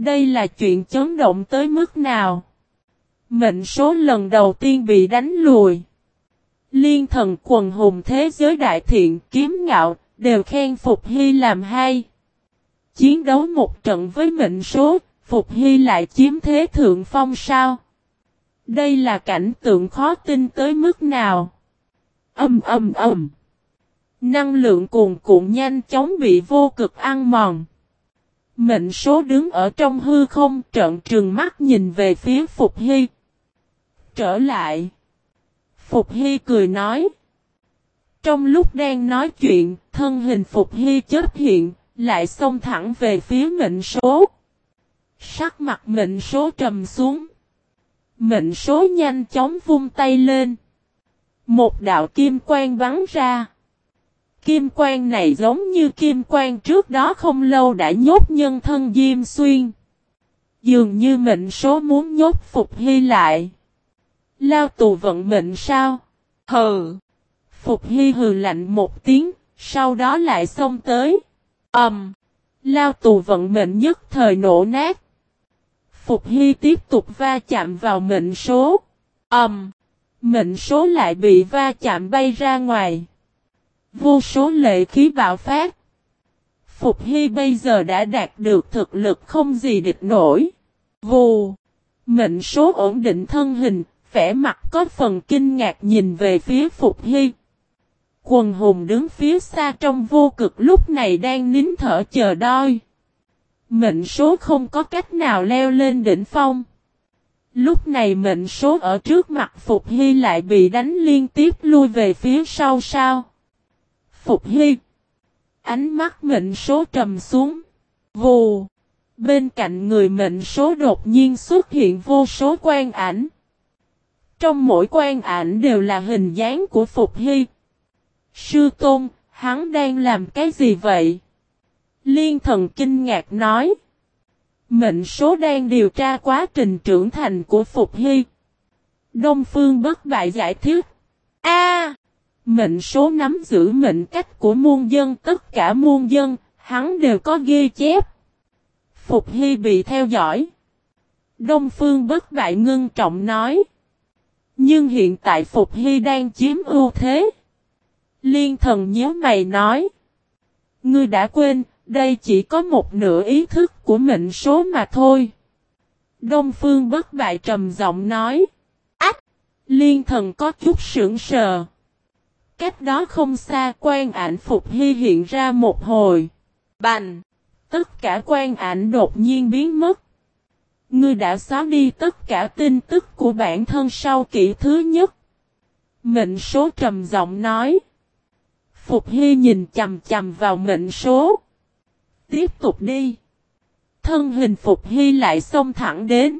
Đây là chuyện chấn động tới mức nào? Mệnh số lần đầu tiên bị đánh lùi. Liên thần quần hùng thế giới đại thiện kiếm ngạo, đều khen Phục Hy làm hay. Chiến đấu một trận với mệnh số, Phục Hy lại chiếm thế thượng phong sao? Đây là cảnh tượng khó tin tới mức nào? Âm âm âm. Năng lượng cuồn cuộn nhanh chóng bị vô cực ăn mòn. Mệnh số đứng ở trong hư không trợn trừng mắt nhìn về phía Phục Hy. Trở lại. Phục Hy cười nói. Trong lúc đang nói chuyện, thân hình Phục Hy chết hiện, lại xông thẳng về phía mệnh số. Sắc mặt mệnh số trầm xuống. Mệnh số nhanh chóng vung tay lên. Một đạo kim quang bắn ra. Kim quang này giống như kim quang trước đó không lâu đã nhốt nhân thân Diêm Xuyên. Dường như mệnh số muốn nhốt Phục Hy lại. Lao tù vận mệnh sao? Hừ! Phục Hy hừ lạnh một tiếng, sau đó lại xông tới. Ẩm! Um, lao tù vận mệnh nhất thời nổ nát. Phục Hy tiếp tục va chạm vào mệnh số. Ẩm! Um, mệnh số lại bị va chạm bay ra ngoài. Vô số lệ khí bạo phát. Phục Hy bây giờ đã đạt được thực lực không gì địch nổi. Vù! Mệnh số ổn định thân hình, vẻ mặt có phần kinh ngạc nhìn về phía Phục Hy. Quần hùng đứng phía xa trong vô cực lúc này đang nín thở chờ đôi. Mệnh số không có cách nào leo lên đỉnh phong. Lúc này mệnh số ở trước mặt Phục Hy lại bị đánh liên tiếp lui về phía sau sao. Phục Hy. Ánh mắt mệnh số trầm xuống. Vù. Bên cạnh người mệnh số đột nhiên xuất hiện vô số quan ảnh. Trong mỗi quan ảnh đều là hình dáng của Phục Hy. Sư Tôn, hắn đang làm cái gì vậy? Liên thần kinh ngạc nói. Mệnh số đang điều tra quá trình trưởng thành của Phục Hy. Đông Phương bất bại giải thích. A, Mệnh số nắm giữ mệnh cách của muôn dân tất cả muôn dân, hắn đều có ghi chép. Phục Hy bị theo dõi. Đông Phương bất bại ngưng trọng nói. Nhưng hiện tại Phục Hy đang chiếm ưu thế. Liên thần nhớ mày nói. Ngươi đã quên, đây chỉ có một nửa ý thức của mệnh số mà thôi. Đông Phương bất bại trầm giọng nói. Ách! Liên thần có chút sững sờ. Cách đó không xa quan ảnh Phục Hy hiện ra một hồi. Bành! Tất cả quan ảnh đột nhiên biến mất. Ngươi đã xóa đi tất cả tin tức của bản thân sau kỷ thứ nhất. Mệnh số trầm giọng nói. Phục Hy nhìn chầm chầm vào mệnh số. Tiếp tục đi. Thân hình Phục Hy lại xông thẳng đến.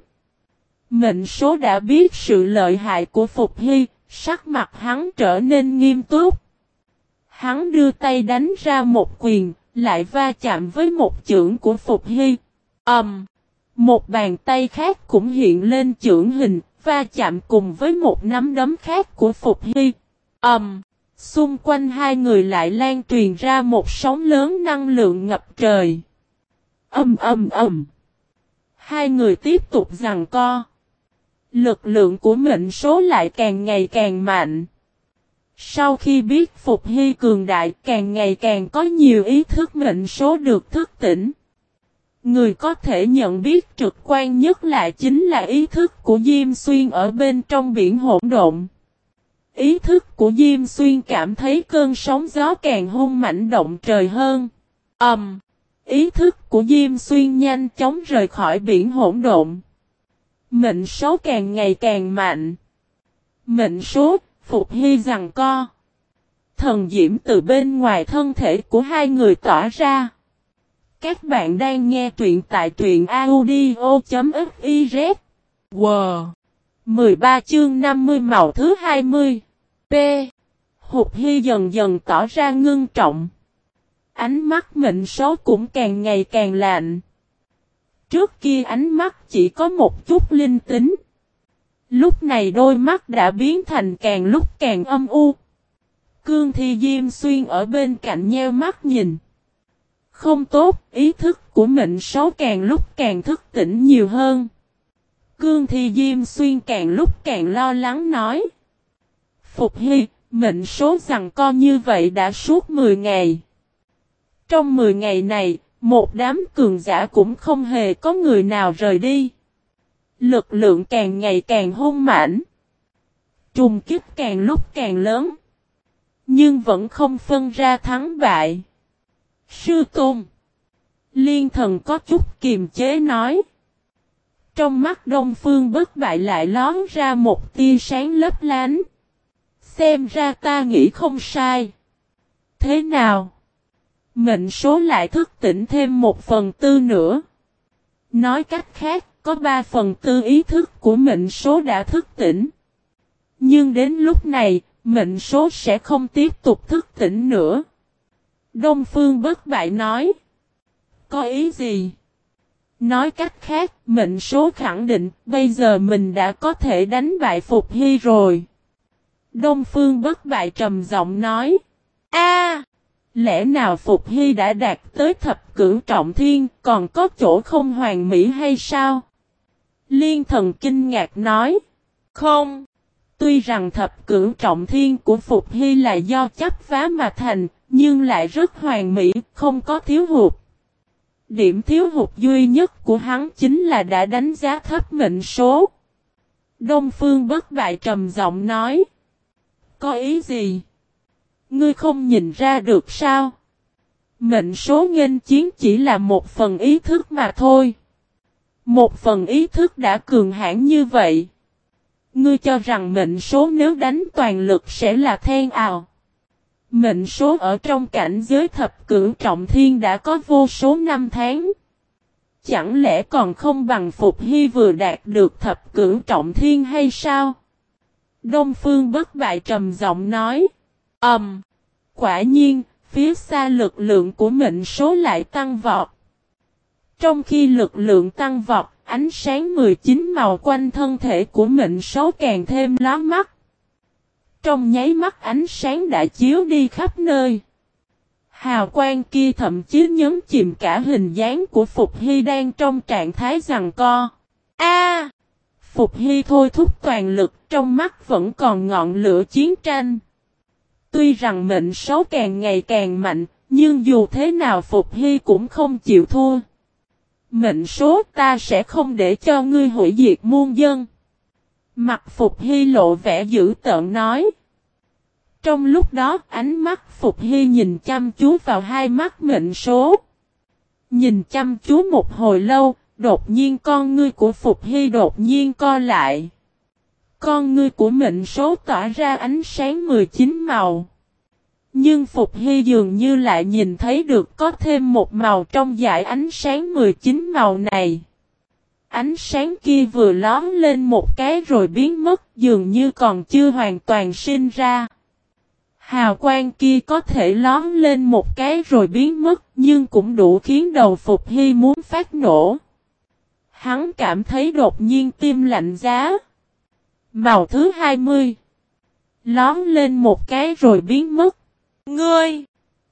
Mệnh số đã biết sự lợi hại của Phục Hy, sắc mặt hắn trở nên nghiêm túc. Hắn đưa tay đánh ra một quyền, lại va chạm với một chưởng của Phục Hy. Ẩm! Um, một bàn tay khác cũng hiện lên chưởng hình, va chạm cùng với một nắm đấm khác của Phục Hy. Ẩm! Um, xung quanh hai người lại lan truyền ra một sóng lớn năng lượng ngập trời. Âm âm âm! Hai người tiếp tục giằng co. Lực lượng của mệnh số lại càng ngày càng mạnh. Sau khi biết Phục Hy cường đại càng ngày càng có nhiều ý thức mệnh số được thức tỉnh. Người có thể nhận biết trực quan nhất là chính là ý thức của Diêm Xuyên ở bên trong biển hỗn độn. Ý thức của Diêm Xuyên cảm thấy cơn sóng gió càng hung mạnh động trời hơn. Ầm! Um, ý thức của Diêm Xuyên nhanh chóng rời khỏi biển hỗn độn. Mệnh số càng ngày càng mạnh. Mệnh số, Phục Hy rằng co. Thần diễm từ bên ngoài thân thể của hai người tỏa ra. Các bạn đang nghe truyện tại truyện audio.fiz. Wow! 13 chương 50 màu thứ 20. P. Hụt Hy dần dần tỏ ra ngưng trọng. Ánh mắt mệnh số cũng càng ngày càng lạnh. Trước kia ánh mắt chỉ có một chút linh tính. Lúc này đôi mắt đã biến thành càng lúc càng âm u. Cương Thi Diêm Xuyên ở bên cạnh nheo mắt nhìn. Không tốt, ý thức của mệnh số càng lúc càng thức tỉnh nhiều hơn. Cương Thi Diêm Xuyên càng lúc càng lo lắng nói. Phục Hy, mệnh số rằng co như vậy đã suốt 10 ngày. Trong 10 ngày này, một đám cường giả cũng không hề có người nào rời đi. Lực lượng càng ngày càng hung mãnh. Trùng kích càng lúc càng lớn. Nhưng vẫn không phân ra thắng bại. Sư Tôn. Liên thần có chút kiềm chế nói. Trong mắt Đông Phương bất bại lại lón ra một tia sáng lấp lánh. Xem ra ta nghĩ không sai. Thế nào? Mệnh số lại thức tỉnh thêm một phần tư nữa. Nói cách khác, có ba phần tư ý thức của mệnh số đã thức tỉnh. Nhưng đến lúc này, mệnh số sẽ không tiếp tục thức tỉnh nữa. Đông Phương bất bại nói. Có ý gì? Nói cách khác, mệnh số khẳng định, bây giờ mình đã có thể đánh bại Phục Hy rồi. Đông Phương bất bại trầm giọng nói. A, Lẽ nào Phục Hy đã đạt tới thập cửu trọng thiên, còn có chỗ không hoàn mỹ hay sao? Liên thần kinh ngạc nói. Không. Tuy rằng thập cửu trọng thiên của Phục Hy là do chấp phá mà thành, nhưng lại rất hoàn mỹ, không có thiếu hụt. Điểm thiếu hụt duy nhất của hắn chính là đã đánh giá thấp mệnh số. Đông Phương bất bại trầm giọng nói. Có ý gì? Ngươi không nhìn ra được sao? Mệnh số nghênh chiến chỉ là một phần ý thức mà thôi. Một phần ý thức đã cường hãn như vậy. Ngươi cho rằng mệnh số nếu đánh toàn lực sẽ là then ào. Mệnh số ở trong cảnh giới thập cửu trọng thiên đã có vô số năm tháng. Chẳng lẽ còn không bằng Phục Hy vừa đạt được thập cửu trọng thiên hay sao? Đông Phương bất bại trầm giọng nói. Ẩm. Um, quả nhiên, phía xa lực lượng của mệnh số lại tăng vọt. Trong khi lực lượng tăng vọt, ánh sáng 19 màu quanh thân thể của mệnh số càng thêm lóa mắt. Trong nháy mắt ánh sáng đã chiếu đi khắp nơi. Hào quang kia thậm chí nhấn chìm cả hình dáng của Phục Hy đang trong trạng thái rằng co. A! Phục Hy thôi thúc toàn lực trong mắt vẫn còn ngọn lửa chiến tranh. Tuy rằng mệnh số càng ngày càng mạnh, nhưng dù thế nào Phục Hy cũng không chịu thua. Mệnh số ta sẽ không để cho ngươi hủy diệt muôn dân. Mặt Phục Hy lộ vẻ dữ tợn nói. Trong lúc đó ánh mắt Phục Hy nhìn chăm chú vào hai mắt mệnh số. Nhìn chăm chú một hồi lâu, đột nhiên con ngươi của Phục Hy đột nhiên co lại. Con ngươi của mệnh số tỏa ra ánh sáng 19 màu. Nhưng Phục Hy dường như lại nhìn thấy được có thêm một màu trong dải ánh sáng 19 màu này. Ánh sáng kia vừa lóm lên một cái rồi biến mất, dường như còn chưa hoàn toàn sinh ra. Hào quang kia có thể lóm lên một cái rồi biến mất, nhưng cũng đủ khiến đầu Phục Hy muốn phát nổ. Hắn cảm thấy đột nhiên tim lạnh giá. Màu thứ 20. Lóm lên một cái rồi biến mất. Ngươi!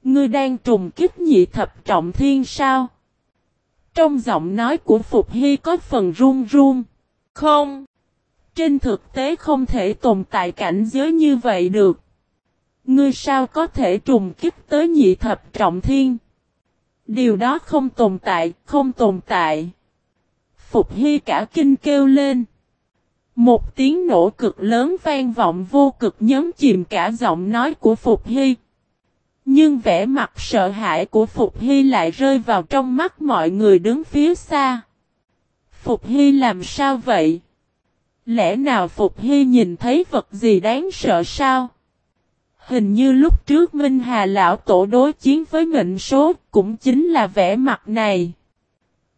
Ngươi đang trùng kích nhị thập trọng thiên sao? Trong giọng nói của Phục Hy có phần run run. Không! Trên thực tế không thể tồn tại cảnh giới như vậy được. Ngươi sao có thể trùng kích tới nhị thập trọng thiên? Điều đó không tồn tại, không tồn tại. Phục Hy cả kinh kêu lên. Một tiếng nổ cực lớn vang vọng vô cực nhấn chìm cả giọng nói của Phục Hy. Nhưng vẻ mặt sợ hãi của Phục Hy lại rơi vào trong mắt mọi người đứng phía xa. Phục Hy làm sao vậy? Lẽ nào Phục Hy nhìn thấy vật gì đáng sợ sao? Hình như lúc trước Minh Hà Lão Tổ đối chiến với mệnh số cũng chính là vẻ mặt này.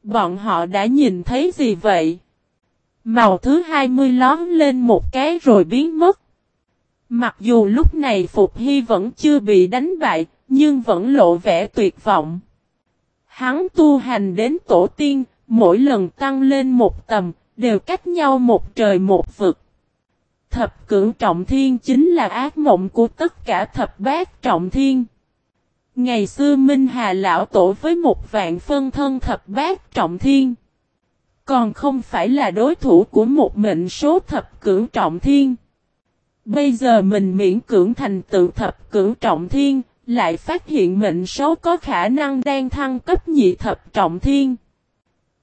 Bọn họ đã nhìn thấy gì vậy? Màu thứ 20 lón lên một cái rồi biến mất. Mặc dù lúc này Phục Hy vẫn chưa bị đánh bại, nhưng vẫn lộ vẻ tuyệt vọng. Hắn tu hành đến tổ tiên, mỗi lần tăng lên một tầm, đều cách nhau một trời một vực. Thập cửu trọng thiên chính là ác mộng của tất cả thập bát trọng thiên. Ngày xưa Minh Hà Lão Tổ với một vạn phân thân thập bát trọng thiên. Còn không phải là đối thủ của một mệnh số thập cửu trọng thiên. Bây giờ mình miễn cưỡng thành tựu thập cửu trọng thiên, lại phát hiện mệnh số có khả năng đang thăng cấp nhị thập trọng thiên.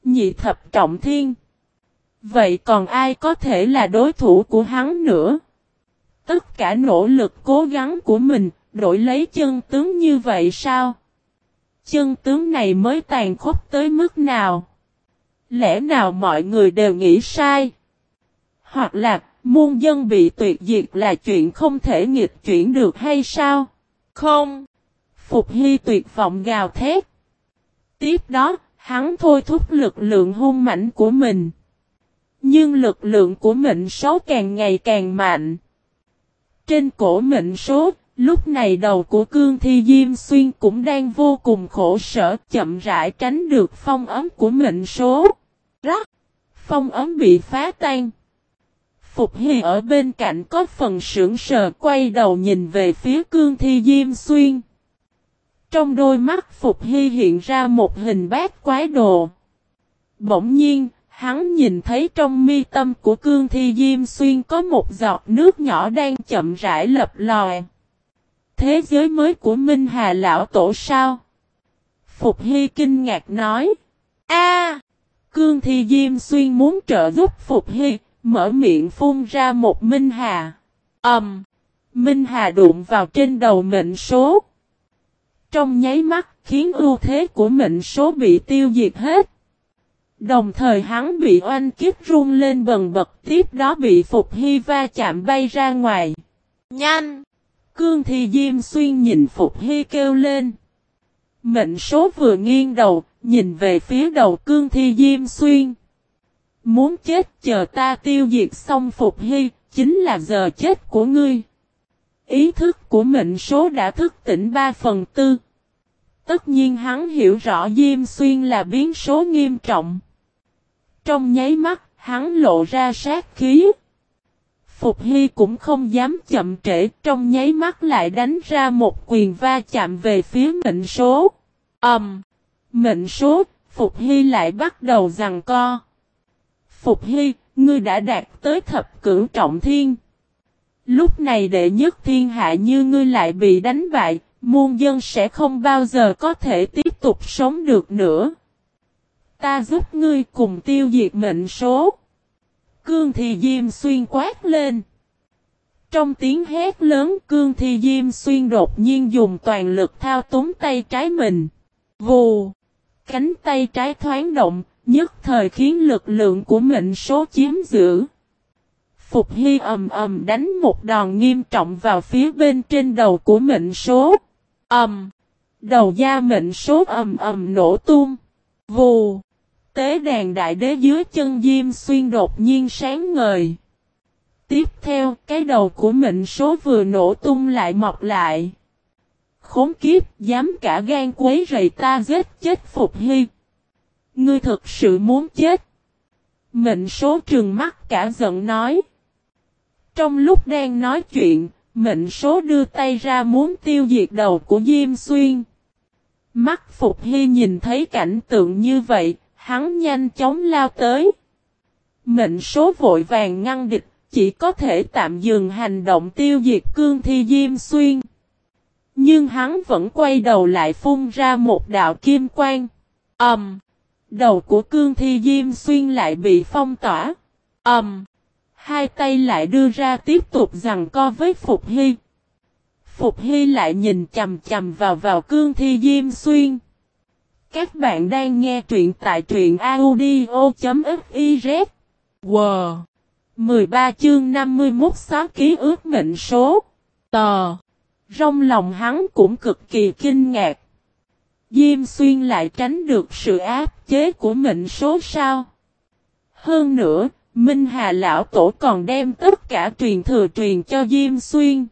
Nhị thập trọng thiên. Vậy còn ai có thể là đối thủ của hắn nữa? Tất cả nỗ lực cố gắng của mình, đổi lấy chân tướng như vậy sao? Chân tướng này mới tàn khốc tới mức nào? Lẽ nào mọi người đều nghĩ sai? Hoặc là, muôn dân bị tuyệt diệt là chuyện không thể nghịch chuyển được hay sao? Không! Phục Hy tuyệt vọng gào thét. Tiếp đó, hắn thôi thúc lực lượng hung mạnh của mình. Nhưng lực lượng của mệnh số càng ngày càng mạnh. Trên cổ mệnh số, lúc này đầu của cương thi Diêm Xuyên cũng đang vô cùng khổ sở chậm rãi tránh được phong ấm của mệnh số. Rắc! Phong ấm bị phá tan. Phục Hy ở bên cạnh có phần sưởng sờ quay đầu nhìn về phía cương thi Diêm Xuyên. Trong đôi mắt Phục Hy hiện ra một hình bát quái đồ. Bỗng nhiên, hắn nhìn thấy trong mi tâm của cương thi Diêm Xuyên có một giọt nước nhỏ đang chậm rãi lập lòi. Thế giới mới của Minh Hà Lão Tổ sao? Phục Hy kinh ngạc nói. A, Cương thi Diêm Xuyên muốn trợ giúp Phục Hy, mở miệng phun ra một Minh Hà. Ẩm! Um, Minh Hà đụng vào trên đầu mệnh số. Trong nháy mắt khiến ưu thế của mệnh số bị tiêu diệt hết. Đồng thời hắn bị oanh kiếp run lên bần bật tiếp đó bị Phục Hy va chạm bay ra ngoài. Nhanh! Cương Thi Diêm Xuyên nhìn Phục Hy kêu lên. Mệnh số vừa nghiêng đầu, nhìn về phía đầu Cương Thi Diêm Xuyên. Muốn chết chờ ta tiêu diệt xong Phục Hy, chính là giờ chết của ngươi. Ý thức của mệnh số đã thức tỉnh 3 phần tư. Tất nhiên hắn hiểu rõ Diêm Xuyên là biến số nghiêm trọng. Trong nháy mắt, hắn lộ ra sát khí. Phục Hy cũng không dám chậm trễ, trong nháy mắt lại đánh ra một quyền va chạm về phía mệnh số. ầm, Um, mệnh số, Phục Hy lại bắt đầu rằng co. Phục Hy, ngươi đã đạt tới thập cửu trọng thiên. Lúc này đệ nhất thiên hạ như ngươi lại bị đánh bại, muôn dân sẽ không bao giờ có thể tiếp tục sống được nữa. Ta giúp ngươi cùng tiêu diệt mệnh số. Cương thì Diêm Xuyên quát lên. Trong tiếng hét lớn Cương Thi Diêm Xuyên đột nhiên dùng toàn lực thao túng tay trái mình. Vù! Cánh tay trái thoáng động, nhất thời khiến lực lượng của mệnh số chiếm giữ. Phục Hy ầm ầm đánh một đòn nghiêm trọng vào phía bên trên đầu của mệnh số. Ầm! Đầu da mệnh số ầm ầm nổ tung. Vù! Tế đàn đại đế dưới chân Diêm Xuyên đột nhiên sáng ngời. Tiếp theo, cái đầu của mệnh số vừa nổ tung lại mọc lại. Khốn kiếp, dám cả gan quấy rầy ta giết chết Phục Hy. Ngươi thực sự muốn chết. Mệnh số trừng mắt cả giận nói. Trong lúc đang nói chuyện, mệnh số đưa tay ra muốn tiêu diệt đầu của Diêm Xuyên. Mắt Phục Hy nhìn thấy cảnh tượng như vậy, hắn nhanh chóng lao tới. Mệnh số vội vàng ngăn địch, chỉ có thể tạm dừng hành động tiêu diệt cương thi Diêm Xuyên. Nhưng hắn vẫn quay đầu lại phun ra một đạo kim quang. Ẩm! Um, đầu của cương thi Diêm Xuyên lại bị phong tỏa. Ẩm! Um, hai tay lại đưa ra tiếp tục rằng co với Phục Hy. Phục Hy lại nhìn chầm chầm vào vào cương thi Diêm Xuyên. Các bạn đang nghe truyện tại truyện audio.fiz. Wow! 13 chương 51 xóa ký ước mệnh số. Tờ. Trong lòng hắn cũng cực kỳ kinh ngạc. Diêm xuyên lại tránh được sự áp chế của mệnh số sao. Hơn nữa, Minh Hà Lão Tổ còn đem tất cả truyền thừa truyền cho Diêm xuyên.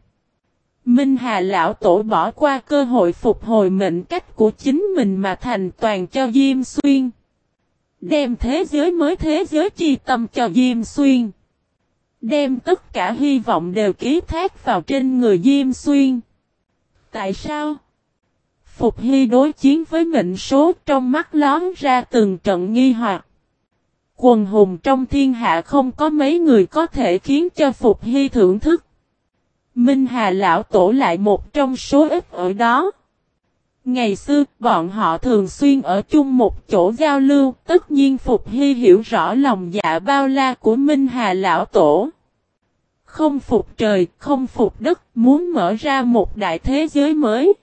Minh Hà Lão Tổ bỏ qua cơ hội phục hồi mệnh cách của chính mình mà thành toàn cho Diêm Xuyên. Đem thế giới mới thế giới chi tâm cho Diêm Xuyên. Đem tất cả hy vọng đều ký thác vào trên người Diêm Xuyên. Tại sao? Phục Hy đối chiến với mệnh số trong mắt lón ra từng trận nghi hoặc. Quần hùng trong thiên hạ không có mấy người có thể khiến cho Phục Hy thưởng thức. Minh Hà Lão Tổ lại một trong số ít ở đó. Ngày xưa, bọn họ thường xuyên ở chung một chỗ giao lưu, tất nhiên Phục Hy hiểu rõ lòng dạ bao la của Minh Hà Lão Tổ. Không phục trời, không phục đất, muốn mở ra một đại thế giới mới.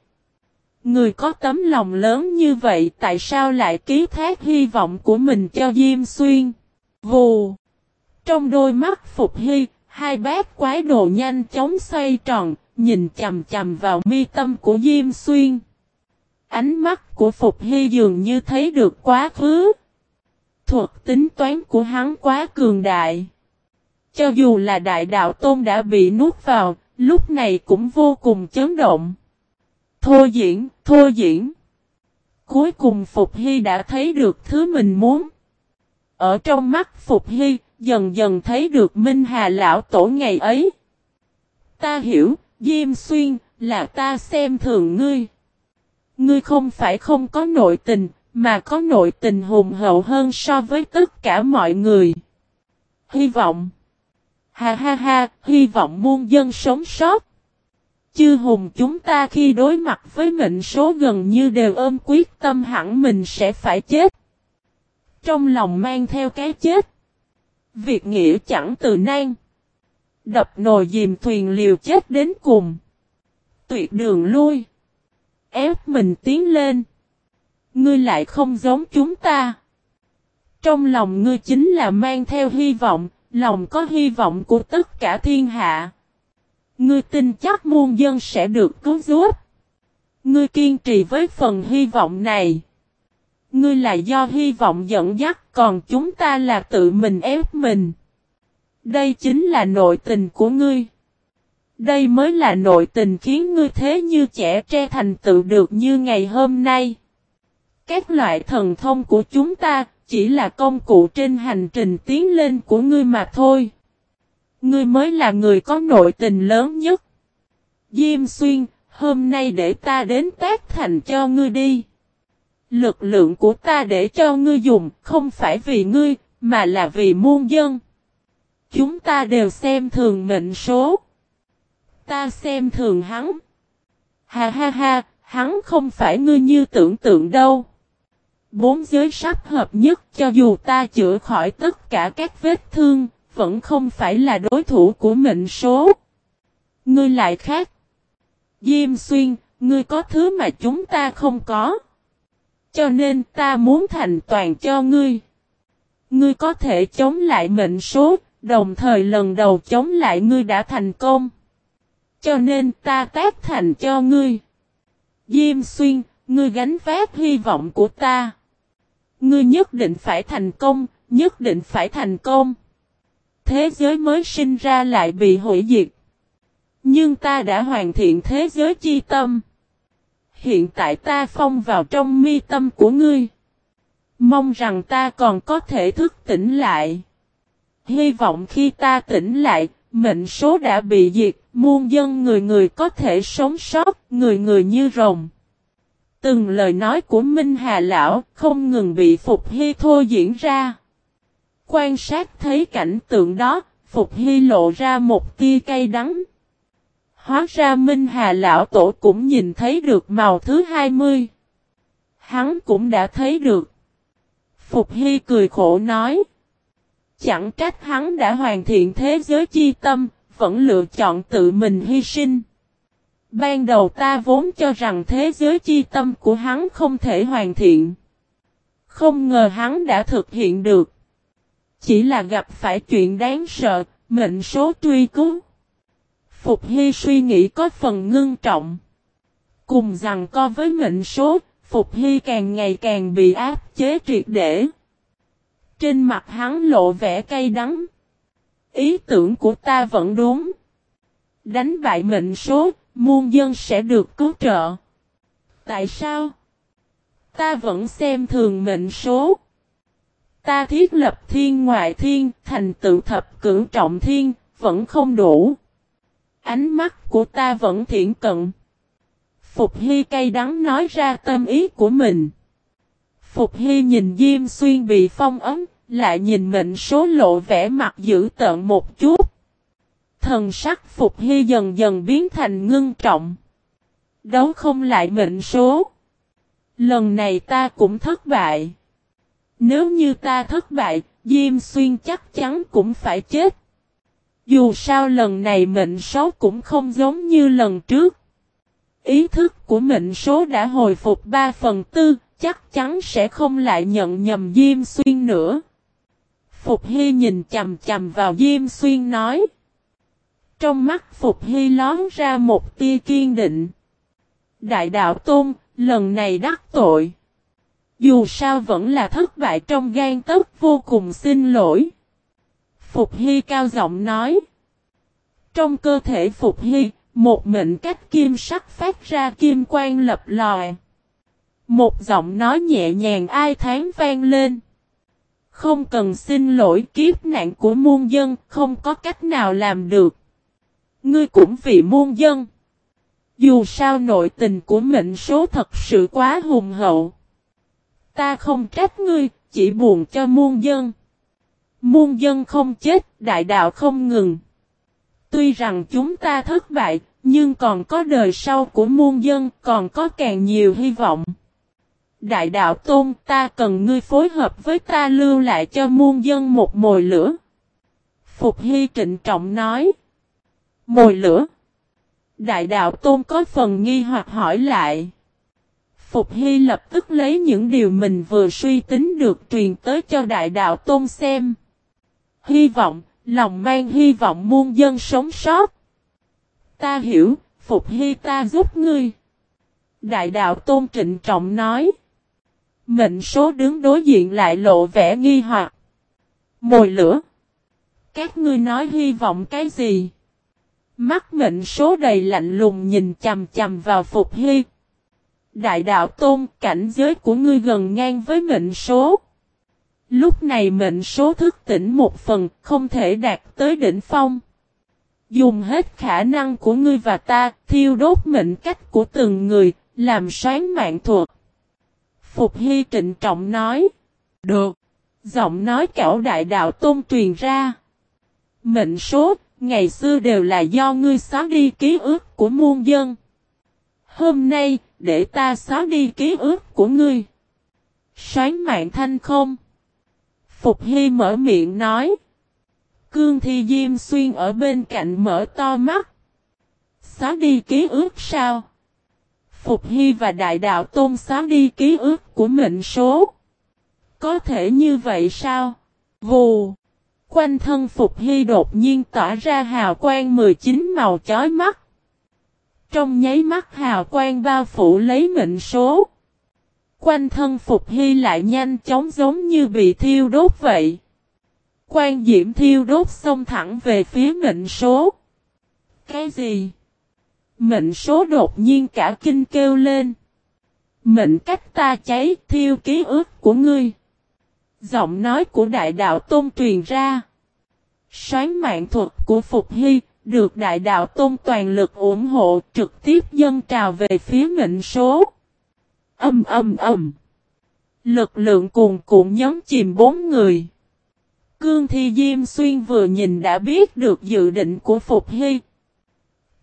Người có tấm lòng lớn như vậy tại sao lại ký thác hy vọng của mình cho Diêm Xuyên? Vù! Trong đôi mắt Phục Hy, hai bát quái đồ nhanh chóng xoay tròn, nhìn chầm chầm vào mi tâm của Diêm Xuyên. Ánh mắt của Phục Hy dường như thấy được quá khứ. Thuật tính toán của hắn quá cường đại. Cho dù là đại đạo tôn đã bị nuốt vào, lúc này cũng vô cùng chấn động. Thô diễn, thô diễn. Cuối cùng Phục Hy đã thấy được thứ mình muốn. Ở trong mắt Phục Hy, dần dần thấy được Minh Hà Lão Tổ ngày ấy. Ta hiểu, Diêm Xuyên, là ta xem thường ngươi. Ngươi không phải không có nội tình, mà có nội tình hùng hậu hơn so với tất cả mọi người. Hy vọng. Ha ha ha, hy vọng muôn dân sống sót. Chư hùng chúng ta khi đối mặt với mệnh số gần như đều ôm quyết tâm hẳn mình sẽ phải chết. Trong lòng mang theo cái chết. Việc nghĩa chẳng từ nan. Đập nồi dìm thuyền liều chết đến cùng. Tuyệt đường lui. Ép mình tiến lên. Ngươi lại không giống chúng ta. Trong lòng ngươi chính là mang theo hy vọng, lòng có hy vọng của tất cả thiên hạ. Ngươi tin chắc muôn dân sẽ được cứu giúp. Ngươi kiên trì với phần hy vọng này. Ngươi là do hy vọng dẫn dắt, còn chúng ta là tự mình ép mình. Đây chính là nội tình của ngươi. Đây mới là nội tình khiến ngươi thế như trẻ tre thành tựu được như ngày hôm nay. Các loại thần thông của chúng ta chỉ là công cụ trên hành trình tiến lên của ngươi mà thôi. Ngươi mới là người có nội tình lớn nhất. Diêm xuyên, hôm nay để ta đến tác thành cho ngươi đi. Lực lượng của ta để cho ngươi dùng, không phải vì ngươi, mà là vì muôn dân. Chúng ta đều xem thường mệnh số. Ta xem thường hắn. Ha ha ha, hắn không phải ngươi như tưởng tượng đâu. Bốn giới sắp hợp nhất cho dù ta chữa khỏi tất cả các vết thương, vẫn không phải là đối thủ của mệnh số. Ngươi lại khác. Diêm xuyên, ngươi có thứ mà chúng ta không có. Cho nên ta muốn thành toàn cho ngươi. Ngươi có thể chống lại mệnh số, đồng thời lần đầu chống lại ngươi đã thành công. Cho nên ta tác thành cho ngươi. Diêm xuyên, ngươi gánh vác hy vọng của ta. Ngươi nhất định phải thành công, nhất định phải thành công. Thế giới mới sinh ra lại bị hủy diệt. Nhưng ta đã hoàn thiện thế giới chi tâm. Hiện tại ta phong vào trong mi tâm của ngươi. Mong rằng ta còn có thể thức tỉnh lại. Hy vọng khi ta tỉnh lại, mệnh số đã bị diệt, muôn dân người người có thể sống sót, người người như rồng. Từng lời nói của Minh Hà Lão không ngừng bị Phục Hy thô diễn ra. Quan sát thấy cảnh tượng đó, Phục Hy lộ ra một tia cay đắng. Hóa ra Minh Hà Lão Tổ cũng nhìn thấy được màu thứ 20. Hắn cũng đã thấy được. Phục Hy cười khổ nói. Chẳng trách hắn đã hoàn thiện thế giới chi tâm, vẫn lựa chọn tự mình hy sinh. Ban đầu ta vốn cho rằng thế giới chi tâm của hắn không thể hoàn thiện. Không ngờ hắn đã thực hiện được. Chỉ là gặp phải chuyện đáng sợ, mệnh số truy cứu. Phục Hy suy nghĩ có phần ngưng trọng. Cùng rằng co với mệnh số, Phục Hy càng ngày càng bị áp chế triệt để. Trên mặt hắn lộ vẻ cay đắng. Ý tưởng của ta vẫn đúng. Đánh bại mệnh số, muôn dân sẽ được cứu trợ. Tại sao? Ta vẫn xem thường mệnh số. Ta thiết lập thiên ngoại thiên, thành tựu thập cưỡng trọng thiên, vẫn không đủ. Ánh mắt của ta vẫn thiện cận. Phục Hy cay đắng nói ra tâm ý của mình. Phục Hy nhìn Diêm Xuyên bị phong ấm, lại nhìn mệnh số lộ vẻ mặt dữ tợn một chút. Thần sắc Phục Hy dần dần biến thành ngưng trọng. Đấu không lại mệnh số. Lần này ta cũng thất bại. Nếu như ta thất bại, Diêm Xuyên chắc chắn cũng phải chết. Dù sao lần này mệnh số cũng không giống như lần trước. Ý thức của mệnh số đã hồi phục 3 phần tư, chắc chắn sẽ không lại nhận nhầm Diêm Xuyên nữa. Phục Hy nhìn chầm chầm vào Diêm Xuyên nói. Trong mắt Phục Hy lón ra một tia kiên định. Đại đạo Tôn, lần này đắc tội. Dù sao vẫn là thất bại trong gan tấc vô cùng xin lỗi. Phục Hy cao giọng nói. Trong cơ thể Phục Hy, một mệnh cách kim sắc phát ra kim quang lập lòi. Một giọng nói nhẹ nhàng ai tháng vang lên. Không cần xin lỗi kiếp nạn của muôn dân, không có cách nào làm được. Ngươi cũng vì muôn dân. Dù sao nội tình của mệnh số thật sự quá hùng hậu. Ta không trách ngươi, chỉ buồn cho muôn dân. Muôn dân không chết, đại đạo không ngừng. Tuy rằng chúng ta thất bại, nhưng còn có đời sau của muôn dân, còn có càng nhiều hy vọng. Đại đạo Tôn, ta cần ngươi phối hợp với ta lưu lại cho muôn dân một mồi lửa. Phục Hy trịnh trọng nói. Mồi lửa. Đại đạo Tôn có phần nghi hoặc hỏi lại. Phục Hy lập tức lấy những điều mình vừa suy tính được truyền tới cho đại đạo Tôn xem. Hy vọng, lòng mang hy vọng muôn dân sống sót. Ta hiểu, Phục Hy ta giúp ngươi. Đại đạo Tôn trịnh trọng nói. Mệnh số đứng đối diện lại lộ vẻ nghi hoặc. Mồi lửa. Các ngươi nói hy vọng cái gì? Mắt mệnh số đầy lạnh lùng nhìn chầm chầm vào Phục Hy. Đại đạo tôn cảnh giới của ngươi gần ngang với mệnh số. Lúc này mệnh số thức tỉnh một phần không thể đạt tới đỉnh phong. Dùng hết khả năng của ngươi và ta thiêu đốt mệnh cách của từng người, làm sáng mạng thuộc Phục Hy trịnh trọng nói. Được. Giọng nói cảo đại đạo tôn truyền ra. Mệnh số, ngày xưa đều là do ngươi xóa đi ký ức của muôn dân. Hôm nay, để ta xóa đi ký ức của ngươi. Sáng mạng thanh không? Phục Hy mở miệng nói. Cương Thi Diêm Xuyên ở bên cạnh mở to mắt. Xóa đi ký ức sao? Phục Hy và Đại Đạo Tôn xóa đi ký ức của mệnh số. Có thể như vậy sao? Vù! Quanh thân Phục Hy đột nhiên tỏa ra hào quang 19 màu chói mắt. Trong nháy mắt hào quang bao phủ lấy mệnh số. Quanh thân Phục Hy lại nhanh chóng giống như bị thiêu đốt vậy. Quan diễm thiêu đốt xông thẳng về phía mệnh số. Cái gì? Mệnh số đột nhiên cả kinh kêu lên. Mệnh cách ta cháy, thiêu ký ức của ngươi. Giọng nói của đại đạo tôn truyền ra. Xoán mạng thuật của Phục Hy được đại đạo tôn toàn lực ủng hộ trực tiếp dân trào về phía mệnh số. Âm âm âm. Lực lượng cuồn cuộn nhóm chìm bốn người. Cương Thi Diêm Xuyên vừa nhìn đã biết được dự định của Phục Hy.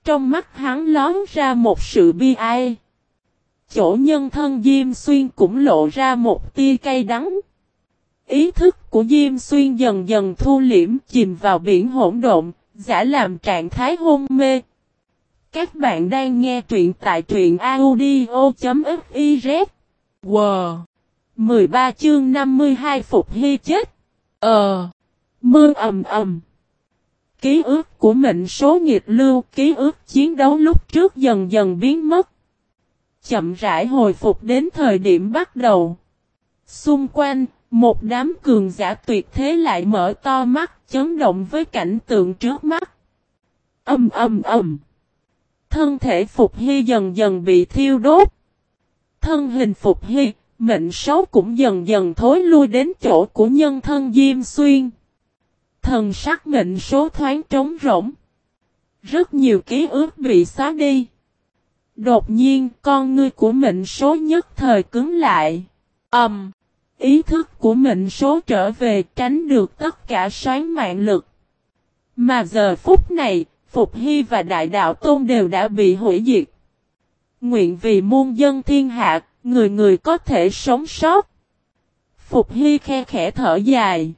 Trong mắt hắn lón ra một sự bi ai. Chỗ nhân thân Diêm Xuyên cũng lộ ra một tia cay đắng. Ý thức của Diêm Xuyên dần dần thu liễm chìm vào biển hỗn độn, giả làm trạng thái hôn mê. Các bạn đang nghe truyện tại truyện audio.fiz. Wow! 13 chương 52 Phục Hy chết. Ờ! Mưa ầm ầm. Ký ức của mệnh số nghiệt lưu, ký ức chiến đấu lúc trước dần dần biến mất. Chậm rãi hồi phục đến thời điểm bắt đầu. Xung quanh, một đám cường giả tuyệt thế lại mở to mắt, chấn động với cảnh tượng trước mắt. Âm âm âm. Thân thể Phục Hy dần dần bị thiêu đốt. Thân hình Phục Hy, mệnh số cũng dần dần thối lui đến chỗ của nhân thân Diêm Xuyên. Thần sắc mệnh số thoáng trống rỗng. Rất nhiều ký ức bị xóa đi. Đột nhiên con ngươi của mệnh số nhất thời cứng lại. Ẩm. Um, ý thức của mệnh số trở về tránh được tất cả xoán mạng lực. Mà giờ phút này, Phục Hy và Đại Đạo Tôn đều đã bị hủy diệt. Nguyện vì muôn dân thiên hạ, người người có thể sống sót. Phục Hy khe khẽ thở dài.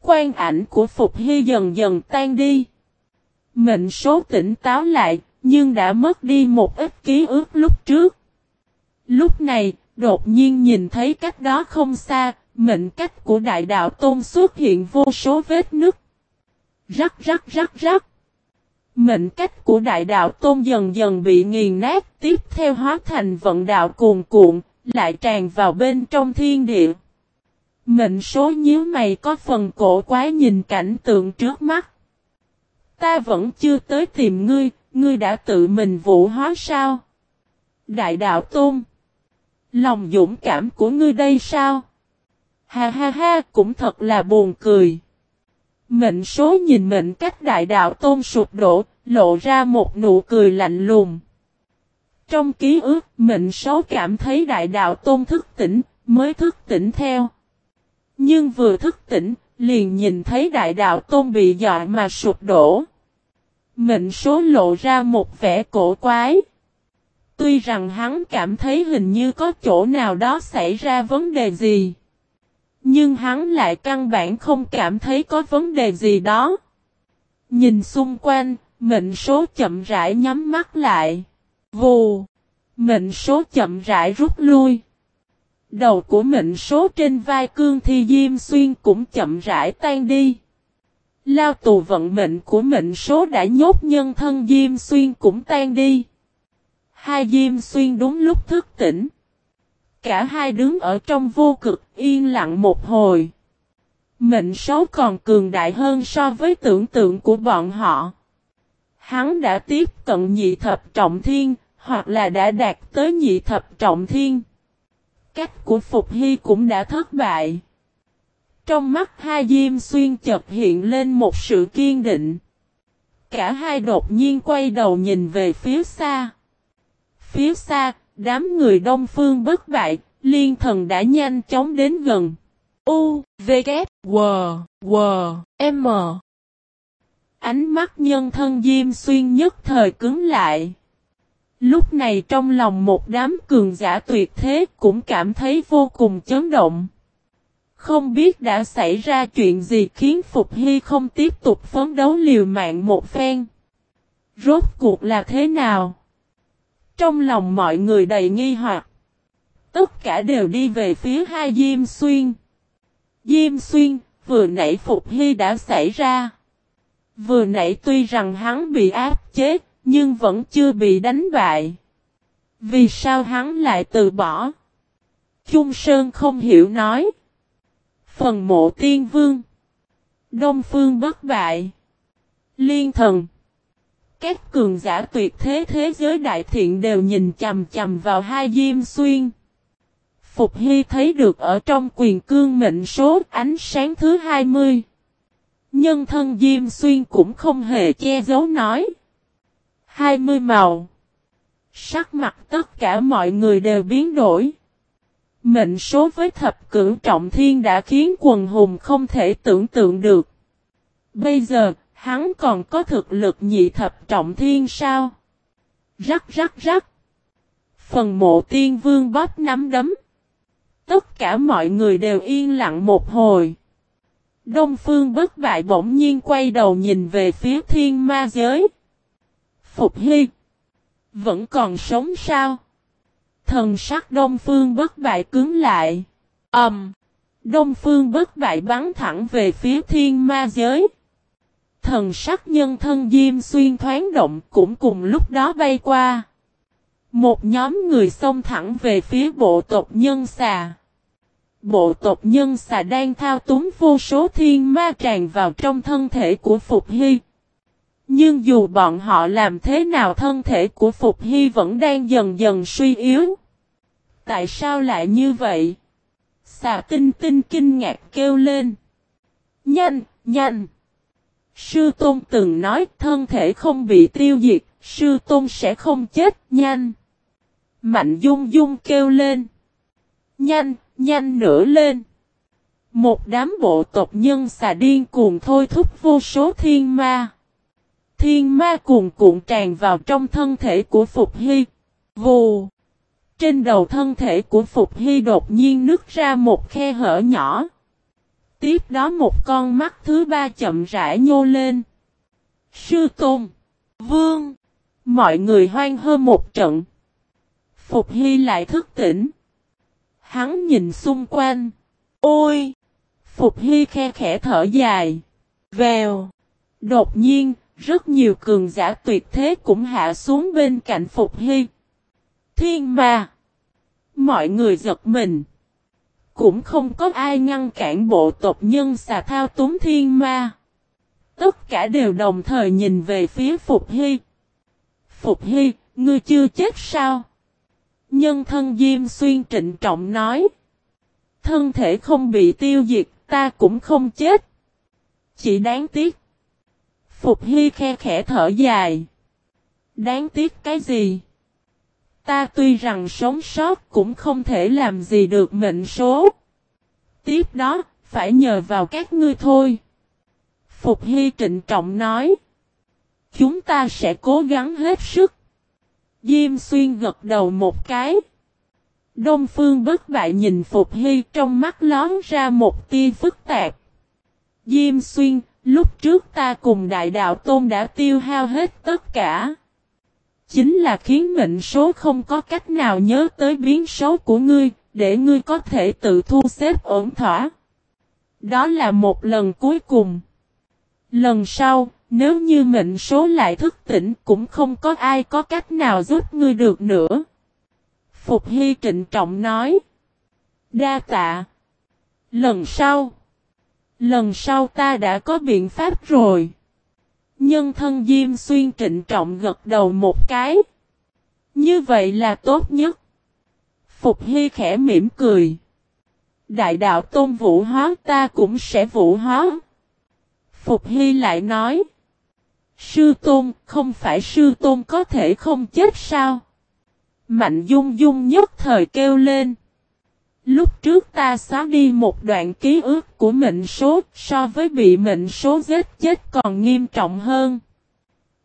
Quan ảnh của Phục Hy dần dần tan đi. Mệnh số tỉnh táo lại, nhưng đã mất đi một ít ký ức lúc trước. Lúc này, đột nhiên nhìn thấy cách đó không xa, mệnh cách của đại đạo tôn xuất hiện vô số vết nứt. Rắc rắc rắc rắc. Mệnh cách của đại đạo tôn dần dần bị nghiền nát, tiếp theo hóa thành vận đạo cuồn cuộn, lại tràn vào bên trong thiên địa. Mệnh số nhíu mày có phần cổ quái nhìn cảnh tượng trước mắt. Ta vẫn chưa tới tìm ngươi, ngươi đã tự mình vũ hóa sao? Đại đạo tôn. Lòng dũng cảm của ngươi đây sao? Ha ha ha, cũng thật là buồn cười. Mệnh số nhìn mệnh cách đại đạo tôn sụp đổ, lộ ra một nụ cười lạnh lùng. Trong ký ức, mệnh số cảm thấy đại đạo tôn thức tỉnh, mới thức tỉnh theo. Nhưng vừa thức tỉnh, liền nhìn thấy đại đạo tôn bị dọa mà sụp đổ. Mệnh số lộ ra một vẻ cổ quái. Tuy rằng hắn cảm thấy hình như có chỗ nào đó xảy ra vấn đề gì. Nhưng hắn lại căn bản không cảm thấy có vấn đề gì đó. Nhìn xung quanh, mệnh số chậm rãi nhắm mắt lại. Vù! Mệnh số chậm rãi rút lui. Đầu của mệnh số trên vai cương thi diêm xuyên cũng chậm rãi tan đi. Lao tù vận mệnh của mệnh số đã nhốt nhân thân diêm xuyên cũng tan đi. Hai diêm xuyên đúng lúc thức tỉnh. Cả hai đứng ở trong vô cực yên lặng một hồi. Mệnh số còn cường đại hơn so với tưởng tượng của bọn họ. Hắn đã tiếp cận nhị thập trọng thiên, hoặc là đã đạt tới nhị thập trọng thiên. Cách của Phục Hy cũng đã thất bại. Trong mắt hai Diêm Xuyên chợt hiện lên một sự kiên định. Cả hai đột nhiên quay đầu nhìn về phía xa. Phía xa, đám người đông phương bất bại, liên thần đã nhanh chóng đến gần. U, V, K, W, W, M. Ánh mắt nhân thân Diêm Xuyên nhất thời cứng lại. Lúc này trong lòng một đám cường giả tuyệt thế cũng cảm thấy vô cùng chấn động. Không biết đã xảy ra chuyện gì khiến Phục Hy không tiếp tục phấn đấu liều mạng một phen. Rốt cuộc là thế nào? Trong lòng mọi người đầy nghi hoặc. Tất cả đều đi về phía hai Diêm Xuyên. Diêm Xuyên, vừa nãy Phục Hy đã xảy ra. Vừa nãy tuy rằng hắn bị áp chế, nhưng vẫn chưa bị đánh bại. Vì sao hắn lại từ bỏ? Trung Sơn không hiểu nói. Phần mộ tiên vương. Đông phương bất bại. Liên thần. Các cường giả tuyệt thế thế giới đại thiện đều nhìn chầm chầm vào hai diêm xuyên. Phục Hy thấy được ở trong quyền cương mệnh số ánh sáng thứ 20. Nhân thân Diêm Xuyên cũng không hề che giấu nói. 20 màu. Sắc mặt tất cả mọi người đều biến đổi. Mệnh số với thập cửu trọng thiên đã khiến quần hùng không thể tưởng tượng được. Bây giờ, hắn còn có thực lực nhị thập trọng thiên sao? Rắc rắc rắc. Phần mộ tiên vương bóp nắm đấm. Tất cả mọi người đều yên lặng một hồi. Đông phương bất bại bỗng nhiên quay đầu nhìn về phía thiên ma giới. Phục Hy. Vẫn còn sống sao? Thần sắc Đông Phương bất bại cứng lại. Ẩm. Um, Đông Phương bất bại bắn thẳng về phía thiên ma giới. Thần sắc nhân thân Diêm Xuyên thoáng động cũng cùng lúc đó bay qua. Một nhóm người xông thẳng về phía bộ tộc nhân xà. Bộ tộc nhân xà đang thao túng vô số thiên ma tràn vào trong thân thể của Phục Hy. Nhưng dù bọn họ làm thế nào thân thể của Phục Hy vẫn đang dần dần suy yếu. Tại sao lại như vậy? Xà tinh tinh kinh ngạc kêu lên. Nhanh, nhanh! Sư Tôn từng nói thân thể không bị tiêu diệt, Sư Tôn sẽ không chết, nhanh. Mạnh Dung Dung kêu lên. Nhanh, nhanh nữa lên. Một đám bộ tộc nhân xà điên cuồng thôi thúc vô số thiên ma. Thiên ma cuồn cuộn tràn vào trong thân thể của Phục Hy. Vù. Trên đầu thân thể của Phục Hy đột nhiên nứt ra một khe hở nhỏ. Tiếp đó một con mắt thứ ba chậm rãi nhô lên. Sư Tôn. Vương. Mọi người hoan hơ một trận. Phục Hy lại thức tỉnh. Hắn nhìn xung quanh. Ôi! Phục Hy khe khẽ thở dài. Vèo! Đột nhiên, rất nhiều cường giả tuyệt thế cũng hạ xuống bên cạnh Phục Hy. Thiên ma! Mọi người giật mình. Cũng không có ai ngăn cản bộ tộc nhân xà thao túng thiên ma. Tất cả đều đồng thời nhìn về phía Phục Hy. Phục Hy, ngươi chưa chết sao? Nhân thân Diêm Xuyên trịnh trọng nói. Thân thể không bị tiêu diệt, ta cũng không chết. Chỉ đáng tiếc. Phục Hy khe khẽ thở dài. Đáng tiếc cái gì? Ta tuy rằng sống sót cũng không thể làm gì được mệnh số. Tiếp đó, phải nhờ vào các ngươi thôi. Phục Hy trịnh trọng nói. Chúng ta sẽ cố gắng hết sức. Diêm xuyên gật đầu một cái. Đông phương bất bại nhìn Phục Hy trong mắt lón ra một tia phức tạp. Diêm xuyên, lúc trước ta cùng đại đạo tôn đã tiêu hao hết tất cả. Chính là khiến mệnh số không có cách nào nhớ tới biến số của ngươi, để ngươi có thể tự thu xếp ổn thỏa. Đó là một lần cuối cùng. Lần sau, nếu như mệnh số lại thức tỉnh cũng không có ai có cách nào giúp ngươi được nữa. Phục Hy trịnh trọng nói. Đa tạ. Lần sau. Lần sau ta đã có biện pháp rồi. Nhân thân Diêm Xuyên trịnh trọng gật đầu một cái. Như vậy là tốt nhất. Phục Hy khẽ mỉm cười. Đại đạo tôn vũ hóa ta cũng sẽ vũ hóa. Phục Hy lại nói. Sư tôn, không phải sư tôn có thể không chết sao? Mạnh dung dung nhất thời kêu lên. Lúc trước ta xóa đi một đoạn ký ức của mệnh số so với bị mệnh số giết chết còn nghiêm trọng hơn.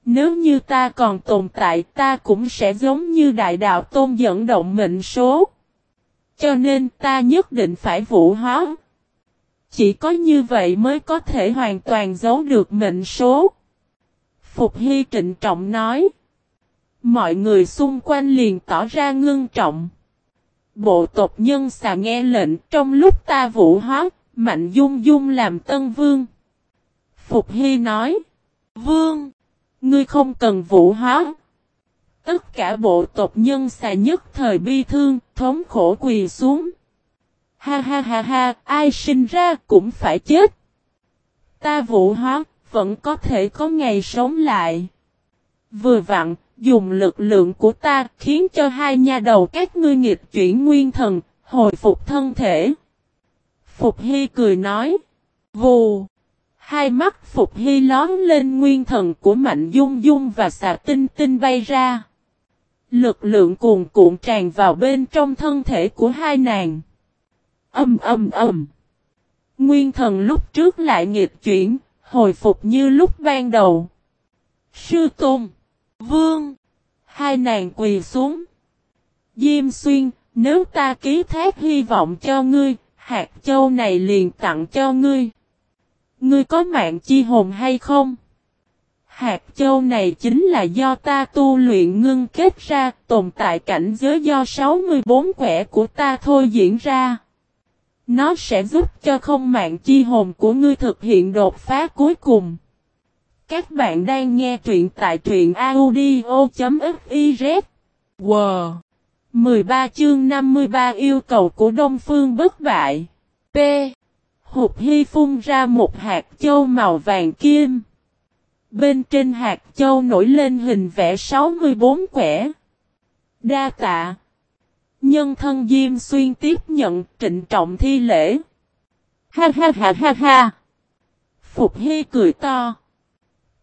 Nếu như ta còn tồn tại, ta cũng sẽ giống như đại đạo tôn dẫn động mệnh số. Cho nên ta nhất định phải vũ hóa. Chỉ có như vậy mới có thể hoàn toàn giấu được mệnh số. Phục Hy trịnh trọng nói. Mọi người xung quanh liền tỏ ra ngưng trọng. Bộ tộc nhân xà nghe lệnh trong lúc ta vũ hóa, Mạnh Dung Dung làm tân vương. Phục Hy nói. Vương, ngươi không cần vũ hóa. Tất cả bộ tộc nhân xà nhất thời bi thương, thống khổ quỳ xuống. Ha ha ha ha, ai sinh ra cũng phải chết. Ta vũ hóa, vẫn có thể có ngày sống lại. Vừa vặn, dùng lực lượng của ta khiến cho hai nha đầu các ngươi nghịch chuyển nguyên thần, hồi phục thân thể. Phục Hy cười nói. Vù. Hai mắt Phục Hy lón lên nguyên thần của Mạnh Dung Dung và xà tinh tinh bay ra. Lực lượng cuồn cuộn tràn vào bên trong thân thể của hai nàng. Âm âm âm. Nguyên thần lúc trước lại nghịch chuyển, hồi phục như lúc ban đầu. Sư Tôn. Vương. Hai nàng quỳ xuống. Diêm xuyên, nếu ta ký thác hy vọng cho ngươi, hạt châu này liền tặng cho ngươi. Ngươi có mạng chi hồn hay không? Hạt châu này chính là do ta tu luyện ngưng kết ra, tồn tại cảnh giới do 64 quẻ của ta thôi diễn ra. Nó sẽ giúp cho không mạng chi hồn của ngươi thực hiện đột phá cuối cùng. Các bạn đang nghe truyện tại truyện audio.fiz. Wow! 13 chương 53 yêu cầu của Đông Phương bất bại. P. Hụt hy phun ra một hạt châu màu vàng kim. Bên trên hạt châu nổi lên hình vẽ 64 quẻ. Đa tạ. Nhân thân Diêm Xuyên tiếp nhận trịnh trọng thi lễ. Ha ha ha ha ha. Phục Hy cười to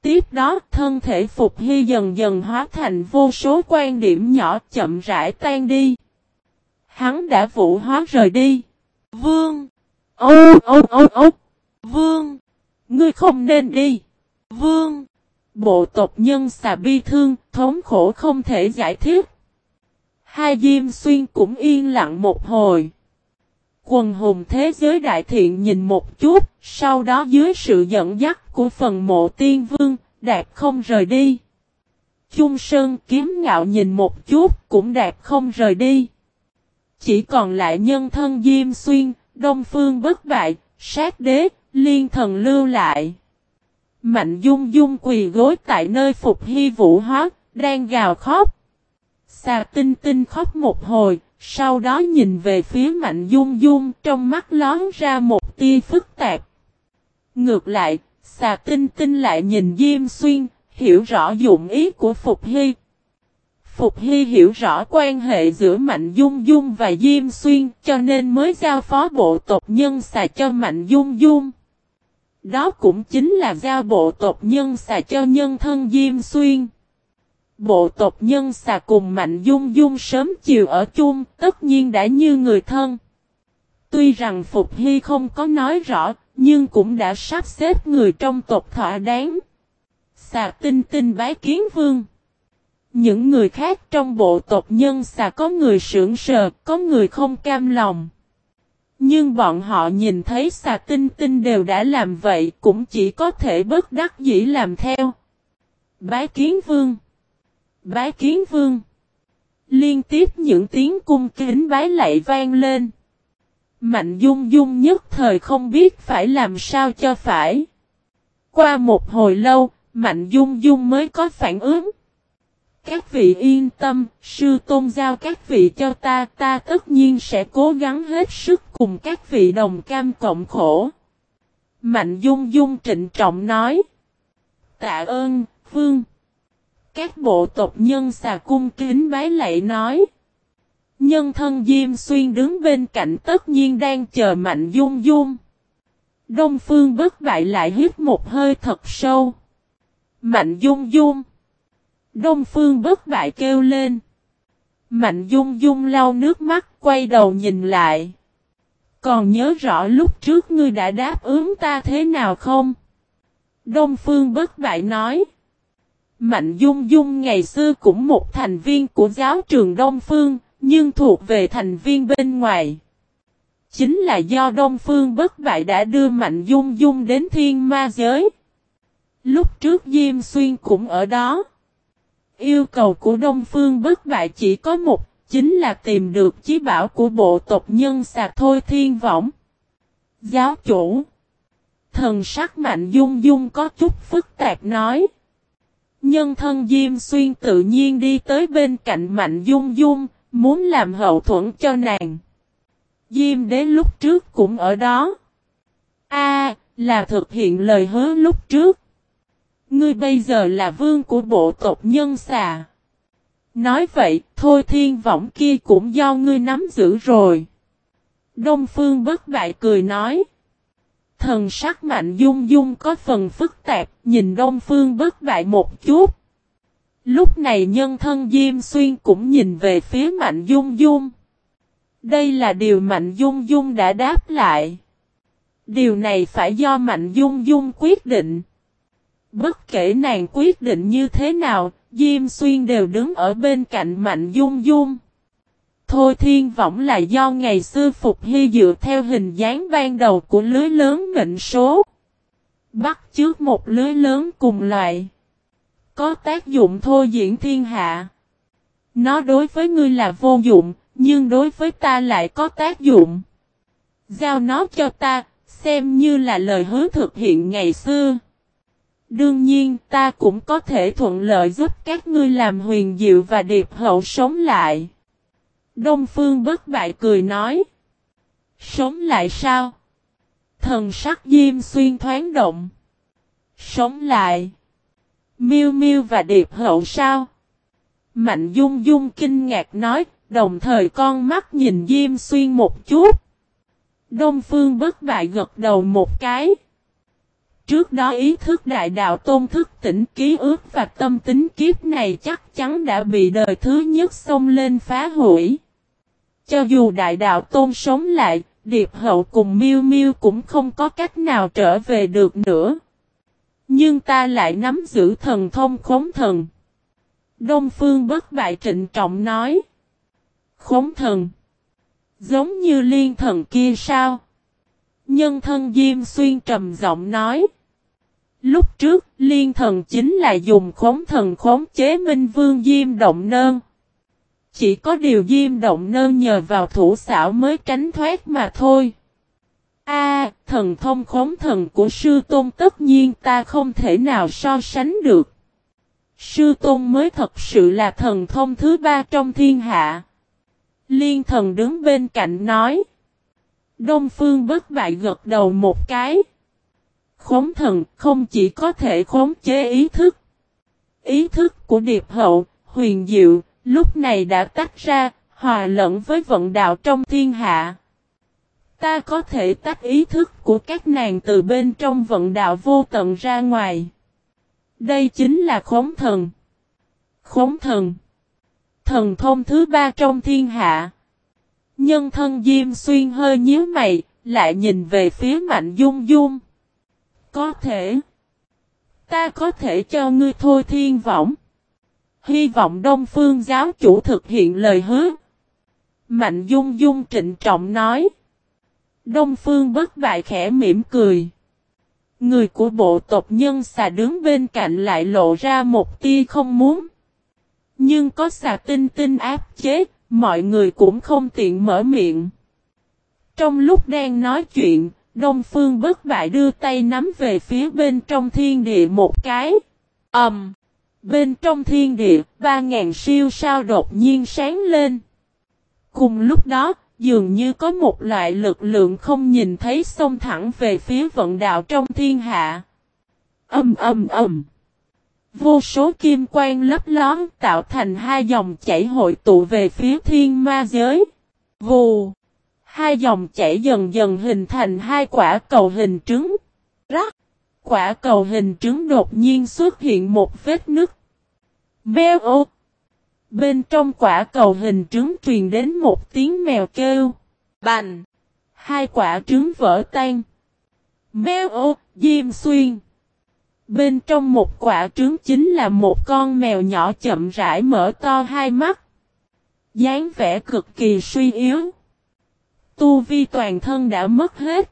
tiếp đó, thân thể Phục Hy dần dần hóa thành vô số quan điểm nhỏ chậm rãi tan đi. Hắn đã vũ hóa rời đi. Vương! Ô ô ô ô! Vương! Ngươi không nên đi! Vương! Bộ tộc nhân xà bi thương, thống khổ không thể giải thích. Hai Diêm Xuyên cũng yên lặng một hồi. Quần hùng thế giới đại thiện nhìn một chút, sau đó dưới sự dẫn dắt của phần mộ tiên vương, đạt không rời đi. Trung Sơn kiếm ngạo nhìn một chút, cũng đạt không rời đi. Chỉ còn lại nhân thân Diêm Xuyên, Đông Phương bất bại, sát đế, liên thần lưu lại. Mạnh dung dung quỳ gối tại nơi phục hy vũ hóa, đang gào khóc. Xà tinh tinh khóc một hồi, sau đó nhìn về phía mạnh dung dung trong mắt lón ra một tia phức tạp. Ngược lại, xà tinh tinh lại nhìn Diêm Xuyên, hiểu rõ dụng ý của Phục Hy. Phục Hy hiểu rõ quan hệ giữa Mạnh Dung Dung và Diêm Xuyên cho nên mới giao phó bộ tộc nhân xà cho Mạnh Dung Dung. Đó cũng chính là giao bộ tộc nhân xà cho nhân thân Diêm Xuyên. Bộ tộc nhân xà cùng Mạnh Dung Dung sớm chiều ở chung, tất nhiên đã như người thân. Tuy rằng Phục Hy không có nói rõ, nhưng cũng đã sắp xếp người trong tộc thỏa đáng. Xà tinh tinh bái kiến vương. Những người khác trong bộ tộc nhân xà có người sưởng sờ, có người không cam lòng. Nhưng bọn họ nhìn thấy xà tinh tinh đều đã làm vậy cũng chỉ có thể bất đắc dĩ làm theo. Bái kiến vương. Bái kiến vương. Liên tiếp những tiếng cung kính bái lạy vang lên. Mạnh dung dung nhất thời không biết phải làm sao cho phải. Qua một hồi lâu, Mạnh dung dung mới có phản ứng. Các vị yên tâm, sư tôn giao các vị cho ta, ta tất nhiên sẽ cố gắng hết sức cùng các vị đồng cam cộng khổ. Mạnh dung dung trịnh trọng nói. Tạ ơn, vương. Các bộ tộc nhân xà cung kính bái lạy nói. Nhân thân Diêm Xuyên đứng bên cạnh tất nhiên đang chờ Mạnh Dung Dung. Đông Phương bất bại lại hít một hơi thật sâu. Mạnh Dung Dung. Đông Phương bất bại kêu lên. Mạnh Dung Dung lau nước mắt quay đầu nhìn lại. Còn nhớ rõ lúc trước ngươi đã đáp ứng ta thế nào không? Đông Phương bất bại nói. Mạnh Dung Dung ngày xưa cũng một thành viên của giáo trường Đông Phương, nhưng thuộc về thành viên bên ngoài. Chính là do Đông Phương bất bại đã đưa Mạnh Dung Dung đến thiên ma giới. Lúc trước Diêm Xuyên cũng ở đó. Yêu cầu của Đông Phương bất bại chỉ có một, chính là tìm được chí bảo của bộ tộc nhân sạc thôi thiên võng. Giáo chủ Thần sắc Mạnh Dung Dung có chút phức tạp nói. Nhân thân Diêm Xuyên tự nhiên đi tới bên cạnh Mạnh Dung Dung, muốn làm hậu thuẫn cho nàng. Diêm đế lúc trước cũng ở đó. A là thực hiện lời hứa lúc trước. Ngươi bây giờ là vương của bộ tộc nhân xà. Nói vậy, thôi thiên võng kia cũng do ngươi nắm giữ rồi. Đông phương bất bại cười nói. Thần sắc mạnh dung dung có phần phức tạp, nhìn đông phương bất bại một chút. Lúc này nhân thân Diêm Xuyên cũng nhìn về phía Mạnh Dung Dung. Đây là điều Mạnh Dung Dung đã đáp lại. Điều này phải do Mạnh Dung Dung quyết định. Bất kể nàng quyết định như thế nào, Diêm Xuyên đều đứng ở bên cạnh Mạnh Dung Dung. Thôi thiên võng là do ngày xưa Phục Hy dựa theo hình dáng ban đầu của lưới lớn mệnh số. Bắt trước một lưới lớn cùng loại. Có tác dụng thôi diễn thiên hạ. Nó đối với ngươi là vô dụng, nhưng đối với ta lại có tác dụng. Giao nó cho ta, xem như là lời hứa thực hiện ngày xưa. Đương nhiên ta cũng có thể thuận lợi giúp các ngươi làm huyền diệu và điệp hậu sống lại. Đông Phương bất bại cười nói. Sống lại sao? Thần sắc diêm xuyên thoáng động. Sống lại. Miêu Miêu và Điệp Hậu sao? Mạnh Dung Dung kinh ngạc nói, đồng thời con mắt nhìn Diêm Xuyên một chút. Đông Phương bất bại gật đầu một cái. Trước đó ý thức đại đạo tôn thức tỉnh ký ước và tâm tính kiếp này chắc chắn đã bị đời thứ nhất xông lên phá hủy. Cho dù đại đạo tôn sống lại, Điệp Hậu cùng Miêu Miêu cũng không có cách nào trở về được nữa. Nhưng ta lại nắm giữ thần thông khống thần. Đông Phương bất bại trịnh trọng nói. Khống thần. Giống như liên thần kia sao? Nhân thân Diêm Xuyên trầm giọng nói. Lúc trước, liên thần chính là dùng khống thần khống chế Minh Vương Diêm Động Nơn. Chỉ có điều Diêm Động Nơn nhờ vào thủ xảo mới tránh thoát mà thôi. A, thần thông khống thần của sư tôn tất nhiên ta không thể nào so sánh được. Sư tôn mới thật sự là thần thông thứ ba trong thiên hạ. Liên thần đứng bên cạnh nói. Đông phương bất bại gật đầu một cái. Khống thần không chỉ có thể khống chế ý thức. Ý thức của điệp hậu, huyền diệu, lúc này đã tách ra, hòa lẫn với vận đạo trong thiên hạ. Ta có thể tách ý thức của các nàng từ bên trong vận đạo vô tận ra ngoài. Đây chính là khống thần. Khống thần. Thần thông thứ ba trong thiên hạ. Nhân thân Diêm Xuyên hơi nhíu mày, lại nhìn về phía Mạnh Dung Dung. Có thể. Ta có thể cho ngươi thôi thiên võng. Hy vọng Đông Phương giáo chủ thực hiện lời hứa. Mạnh Dung Dung trịnh trọng nói. Đông Phương bất bại khẽ mỉm cười. Người của bộ tộc nhân xà đứng bên cạnh lại lộ ra một tia không muốn. Nhưng có xà tinh tinh áp chế, mọi người cũng không tiện mở miệng. Trong lúc đang nói chuyện, Đông Phương bất bại đưa tay nắm về phía bên trong thiên địa một cái. ầm, um, Bên trong thiên địa, ba ngàn siêu sao đột nhiên sáng lên. Cùng lúc đó, dường như có một loại lực lượng không nhìn thấy xông thẳng về phía vận đạo trong thiên hạ. Âm âm âm. Vô số kim quang lấp lón tạo thành hai dòng chảy hội tụ về phía thiên ma giới. Vù. Hai dòng chảy dần dần hình thành hai quả cầu hình trứng. Rắc. Quả cầu hình trứng đột nhiên xuất hiện một vết nứt. Bèo ô. Bên trong quả cầu hình trứng truyền đến một tiếng mèo kêu. Bành! Hai quả trứng vỡ tan. Mèo ô, diêm xuyên. Bên trong một quả trứng chính là một con mèo nhỏ chậm rãi mở to hai mắt. dáng vẻ cực kỳ suy yếu. Tu vi toàn thân đã mất hết.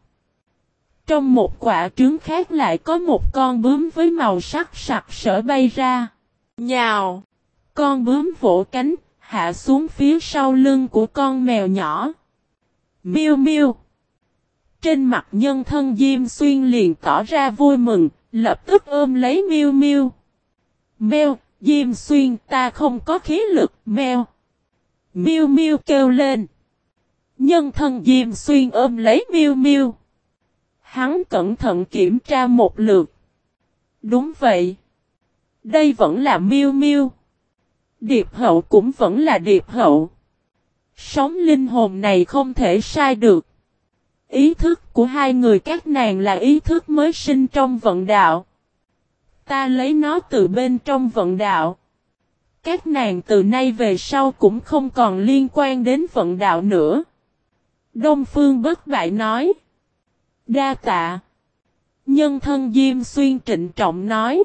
Trong một quả trứng khác lại có một con bướm với màu sắc sặc sỡ bay ra. Nhào! Con bướm vỗ cánh, hạ xuống phía sau lưng của con mèo nhỏ. Miêu miêu. Trên mặt nhân thân Diêm Xuyên liền tỏ ra vui mừng, lập tức ôm lấy miêu miêu. Mèo, Diêm Xuyên ta không có khí lực, mèo. Miêu miêu kêu lên. Nhân thân Diêm Xuyên ôm lấy miêu miêu. Hắn cẩn thận kiểm tra một lượt. Đúng vậy. Đây vẫn là miêu miêu. Điệp hậu cũng vẫn là điệp hậu. Sống linh hồn này không thể sai được. Ý thức của hai người các nàng là ý thức mới sinh trong vận đạo. Ta lấy nó từ bên trong vận đạo. Các nàng từ nay về sau cũng không còn liên quan đến vận đạo nữa. Đông Phương bất bại nói. Đa tạ. Nhân thân Diêm Xuyên trịnh trọng nói.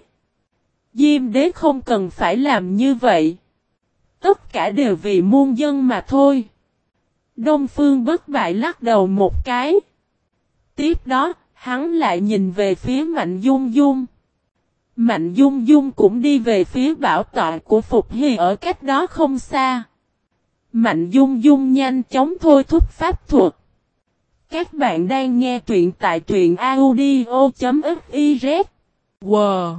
Diêm đế không cần phải làm như vậy. Tất cả đều vì muôn dân mà thôi. Đông Phương bất bại lắc đầu một cái. Tiếp đó, hắn lại nhìn về phía Mạnh Dung Dung. Mạnh Dung Dung cũng đi về phía bảo tọa của Phục Hy ở cách đó không xa. Mạnh Dung Dung nhanh chóng thôi thúc pháp thuật. Các bạn đang nghe truyện tại truyện audio.fiz. Wow!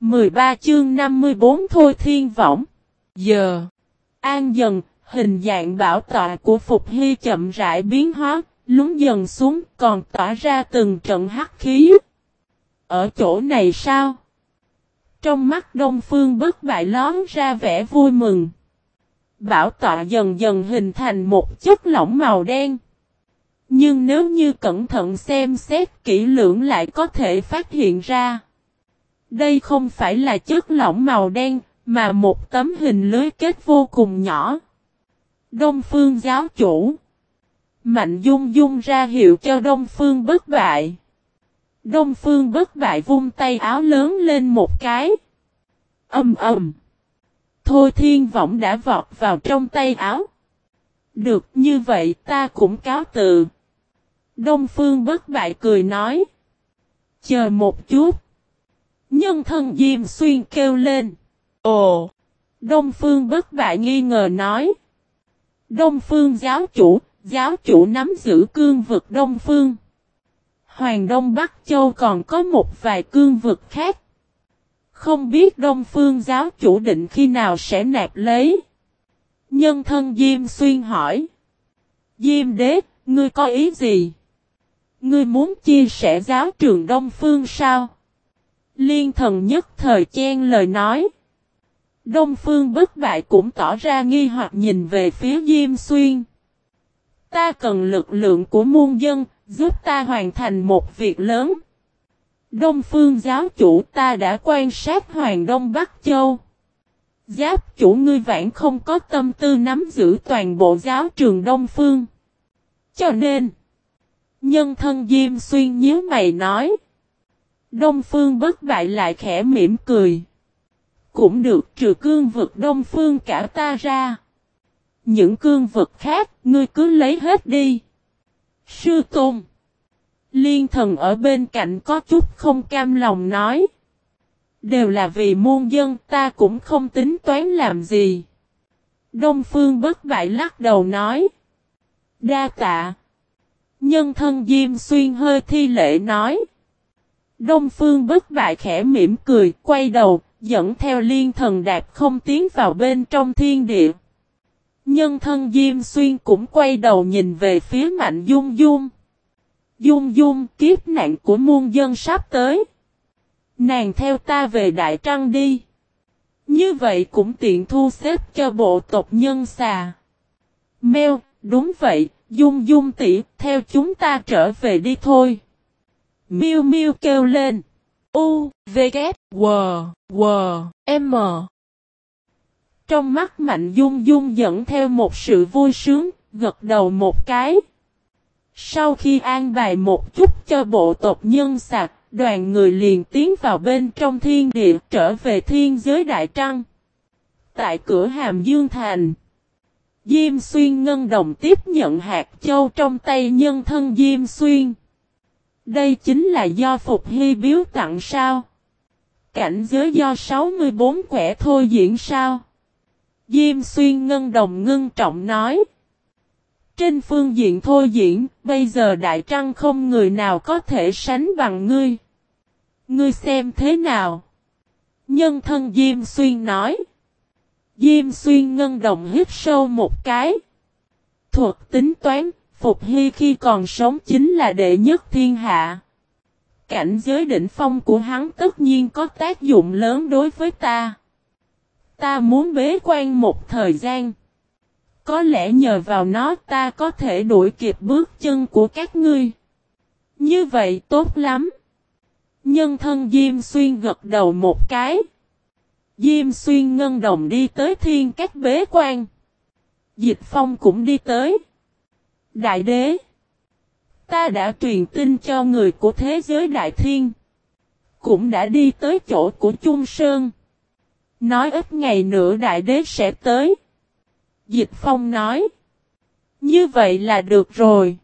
13 chương 54 Thôi Thiên Võng. Giờ. An dần, hình dạng bảo tọa của Phục Hy chậm rãi biến hóa, lún dần xuống còn tỏa ra từng trận hắc khí. Ở chỗ này sao? Trong mắt Đông Phương bất bại lón ra vẻ vui mừng. Bảo tọa dần dần hình thành một chất lỏng màu đen. Nhưng nếu như cẩn thận xem xét kỹ lưỡng lại có thể phát hiện ra. Đây không phải là chất lỏng màu đen, mà một tấm hình lưới kết vô cùng nhỏ. Đông Phương giáo chủ. Mạnh dung dung ra hiệu cho Đông Phương bất bại. Đông Phương bất bại vung tay áo lớn lên một cái. Âm ầm. Thôi thiên võng đã vọt vào trong tay áo. Được như vậy ta cũng cáo từ. Đông Phương bất bại cười nói. Chờ một chút. Nhân thân Diêm Xuyên kêu lên. Ồ! Đông Phương bất bại nghi ngờ nói. Đông Phương giáo chủ, giáo chủ nắm giữ cương vực Đông Phương. Hoàng Đông Bắc Châu còn có một vài cương vực khác. Không biết Đông Phương giáo chủ định khi nào sẽ nạp lấy. Nhân thân Diêm Xuyên hỏi. Diêm đế, ngươi có ý gì? Ngươi muốn chia sẻ giáo trường Đông Phương sao? Liên thần nhất thời chen lời nói. Đông Phương bất bại cũng tỏ ra nghi hoặc nhìn về phía Diêm Xuyên. Ta cần lực lượng của muôn dân, giúp ta hoàn thành một việc lớn. Đông Phương giáo chủ ta đã quan sát Hoàng Đông Bắc Châu. Giáp chủ ngươi vãn không có tâm tư nắm giữ toàn bộ giáo trường Đông Phương. Cho nên, nhân thân Diêm Xuyên nhíu mày nói. Đông Phương bất bại lại khẽ mỉm cười. Cũng được trừ cương vực Đông Phương cả ta ra. Những cương vực khác, ngươi cứ lấy hết đi. Sư Tôn. Liên thần ở bên cạnh có chút không cam lòng nói. Đều là vì muôn dân ta cũng không tính toán làm gì. Đông Phương bất bại lắc đầu nói. Đa tạ. Nhân thân Diêm Xuyên hơi thi lễ nói. Đông Phương bất bại khẽ mỉm cười, quay đầu, dẫn theo liên thần đạp không tiến vào bên trong thiên địa. Nhân thân Diêm Xuyên cũng quay đầu nhìn về phía Mạnh Dung Dung. Dung Dung kiếp nạn của muôn dân sắp tới. Nàng theo ta về Đại Trăng đi. Như vậy cũng tiện thu xếp cho bộ tộc nhân xà. Mèo, đúng vậy, Dung Dung tỷ, theo chúng ta trở về đi thôi. Miu Miu kêu lên. U, V, K, W, W, M. Trong mắt Mạnh Dung Dung dẫn theo một sự vui sướng, gật đầu một cái. Sau khi an bài một chút cho bộ tộc nhân sạc, đoàn người liền tiến vào bên trong thiên địa trở về thiên giới Đại Trăng. Tại cửa Hàm Dương Thành, Diêm Xuyên Ngân Đồng tiếp nhận hạt châu trong tay nhân thân Diêm Xuyên. Đây chính là do Phục Hy biếu tặng sao? Cảnh giới do 64 quẻ thôi diễn sao? Diêm Xuyên Ngân Đồng ngưng trọng nói. Trên phương diện thôi diễn, bây giờ Đại Trăng không người nào có thể sánh bằng ngươi. Ngươi xem thế nào? Nhân thân Diêm Xuyên nói. Diêm Xuyên Ngân Đồng hít sâu một cái. Thuật tính toán, Phục Hy khi còn sống chính là đệ nhất thiên hạ. Cảnh giới đỉnh phong của hắn tất nhiên có tác dụng lớn đối với ta. Ta muốn bế quan một thời gian. Có lẽ nhờ vào nó ta có thể đuổi kịp bước chân của các ngươi. Như vậy tốt lắm. Nhân thân Diêm Xuyên gật đầu một cái. Diêm Xuyên ngân đồng đi tới thiên các bế quan. Dịch Phong cũng đi tới. Đại đế. Ta đã truyền tin cho người của thế giới đại thiên. Cũng đã đi tới chỗ của Trung Sơn. Nói ít ngày nữa đại đế sẽ tới. Dịch Phong nói. Như vậy là được rồi.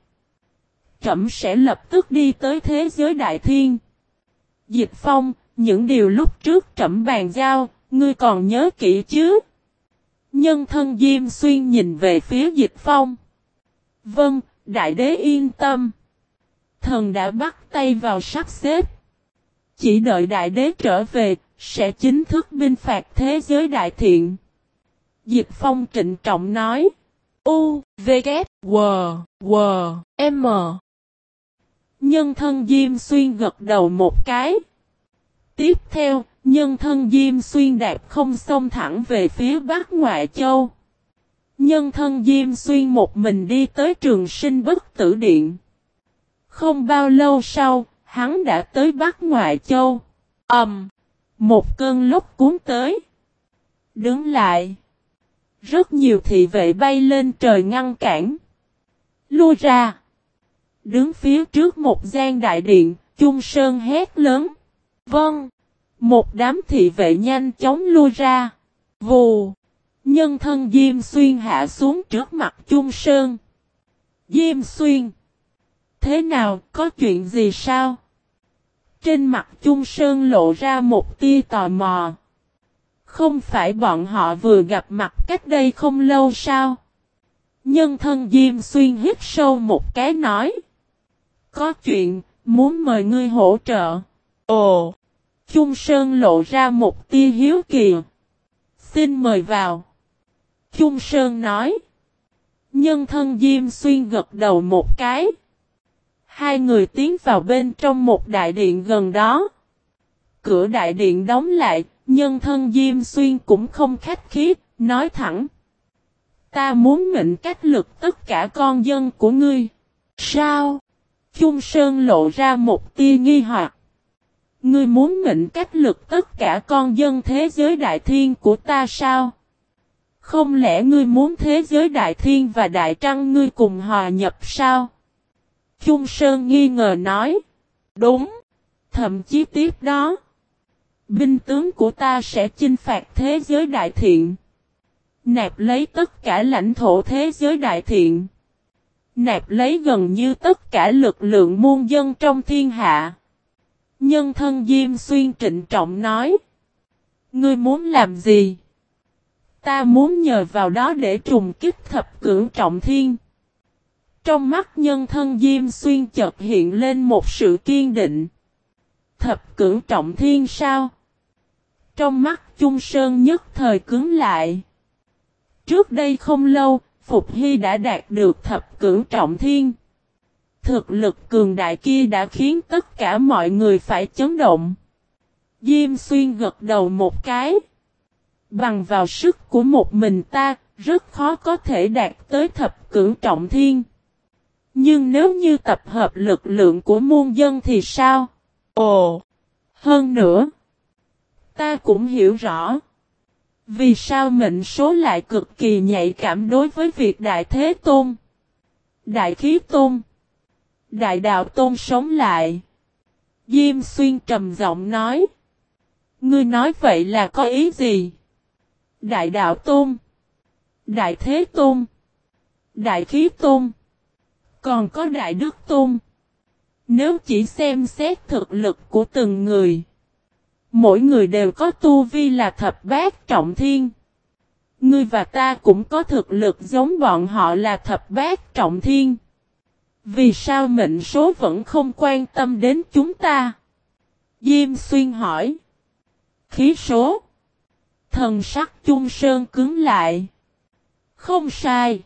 Trẩm sẽ lập tức đi tới thế giới đại thiên. Dịch Phong, những điều lúc trước trẩm bàn giao, ngươi còn nhớ kỹ chứ? Nhân thân Diêm Xuyên nhìn về phía Dịch Phong. Vâng, đại đế yên tâm. Thần đã bắt tay vào sắp xếp. Chỉ đợi đại đế trở về, sẽ chính thức binh phạt thế giới đại thiện. Diệp Phong trịnh trọng nói. U, V, K, W, W, M. Nhân thân Diêm Xuyên gật đầu một cái. Tiếp theo, nhân thân Diêm Xuyên đạp không xông thẳng về phía Bắc Ngoại Châu. Nhân thân Diêm Xuyên một mình đi tới trường sinh bất tử điện. Không bao lâu sau, hắn đã tới Bắc Ngoại Châu. ầm, um, một cơn lốc cuốn tới. Đứng lại. Rất nhiều thị vệ bay lên trời ngăn cản. Lui ra. Đứng phía trước một gian đại điện, Trung Sơn hét lớn. Vâng. Một đám thị vệ nhanh chóng lui ra. Vù. Nhân thân Diêm Xuyên hạ xuống trước mặt Trung Sơn. Diêm Xuyên. Thế nào, có chuyện gì sao? Trên mặt Trung Sơn lộ ra một tia tò mò. Không phải bọn họ vừa gặp mặt cách đây không lâu sao? Nhân thân Diêm Xuyên hít sâu một cái nói. Có chuyện, muốn mời ngươi hỗ trợ. Ồ! Trung Sơn lộ ra một tia hiếu kỳ. Xin mời vào. Trung Sơn nói. Nhân thân Diêm Xuyên gật đầu một cái. Hai người tiến vào bên trong một đại điện gần đó. Cửa đại điện đóng lại, nhân thân Diêm Xuyên cũng không khách khí, nói thẳng. Ta muốn mệnh cách lực tất cả con dân của ngươi. Sao? Trung Sơn lộ ra một tia nghi hoặc. Ngươi muốn mệnh cách lực tất cả con dân thế giới đại thiên của ta sao? Không lẽ ngươi muốn thế giới đại thiên và đại trăng ngươi cùng hòa nhập sao? Trung Sơn nghi ngờ nói. Đúng. Thậm chí tiếp đó. Binh tướng của ta sẽ chinh phạt thế giới đại thiện. Nạp lấy tất cả lãnh thổ thế giới đại thiện. Nạp lấy gần như tất cả lực lượng muôn dân trong thiên hạ. Nhân thân Diêm Xuyên trịnh trọng nói. Ngươi muốn làm gì? Ta muốn nhờ vào đó để trùng kích thập cưỡng trọng thiên. Trong mắt nhân thân Diêm Xuyên chợt hiện lên một sự kiên định. Thập cưỡng trọng thiên sao? Trong mắt Trung Sơn nhất thời cứng lại. Trước đây không lâu, Phục Hy đã đạt được thập cưỡng trọng thiên. Thực lực cường đại kia đã khiến tất cả mọi người phải chấn động. Diêm xuyên gật đầu một cái. Bằng vào sức của một mình ta, rất khó có thể đạt tới thập cưỡng trọng thiên. Nhưng nếu như tập hợp lực lượng của muôn dân thì sao? Ồ! Hơn nữa, ta cũng hiểu rõ. Vì sao mệnh số lại cực kỳ nhạy cảm đối với việc Đại Thế Tôn? Đại Khí Tôn Đại Đạo Tôn sống lại Diêm Xuyên trầm giọng nói Ngươi nói vậy là có ý gì? Đại Đạo Tôn Đại Thế Tôn Đại Khí Tôn Còn có Đại Đức Tôn Nếu chỉ xem xét thực lực của từng người, Mỗi người đều có tu vi là thập bát trọng thiên. Ngươi và ta cũng có thực lực giống bọn họ là thập bát trọng thiên. Vì sao mệnh số vẫn không quan tâm đến chúng ta? Diêm xuyên hỏi. Khí số. Thần sắc chung sơn cứng lại. Không sai.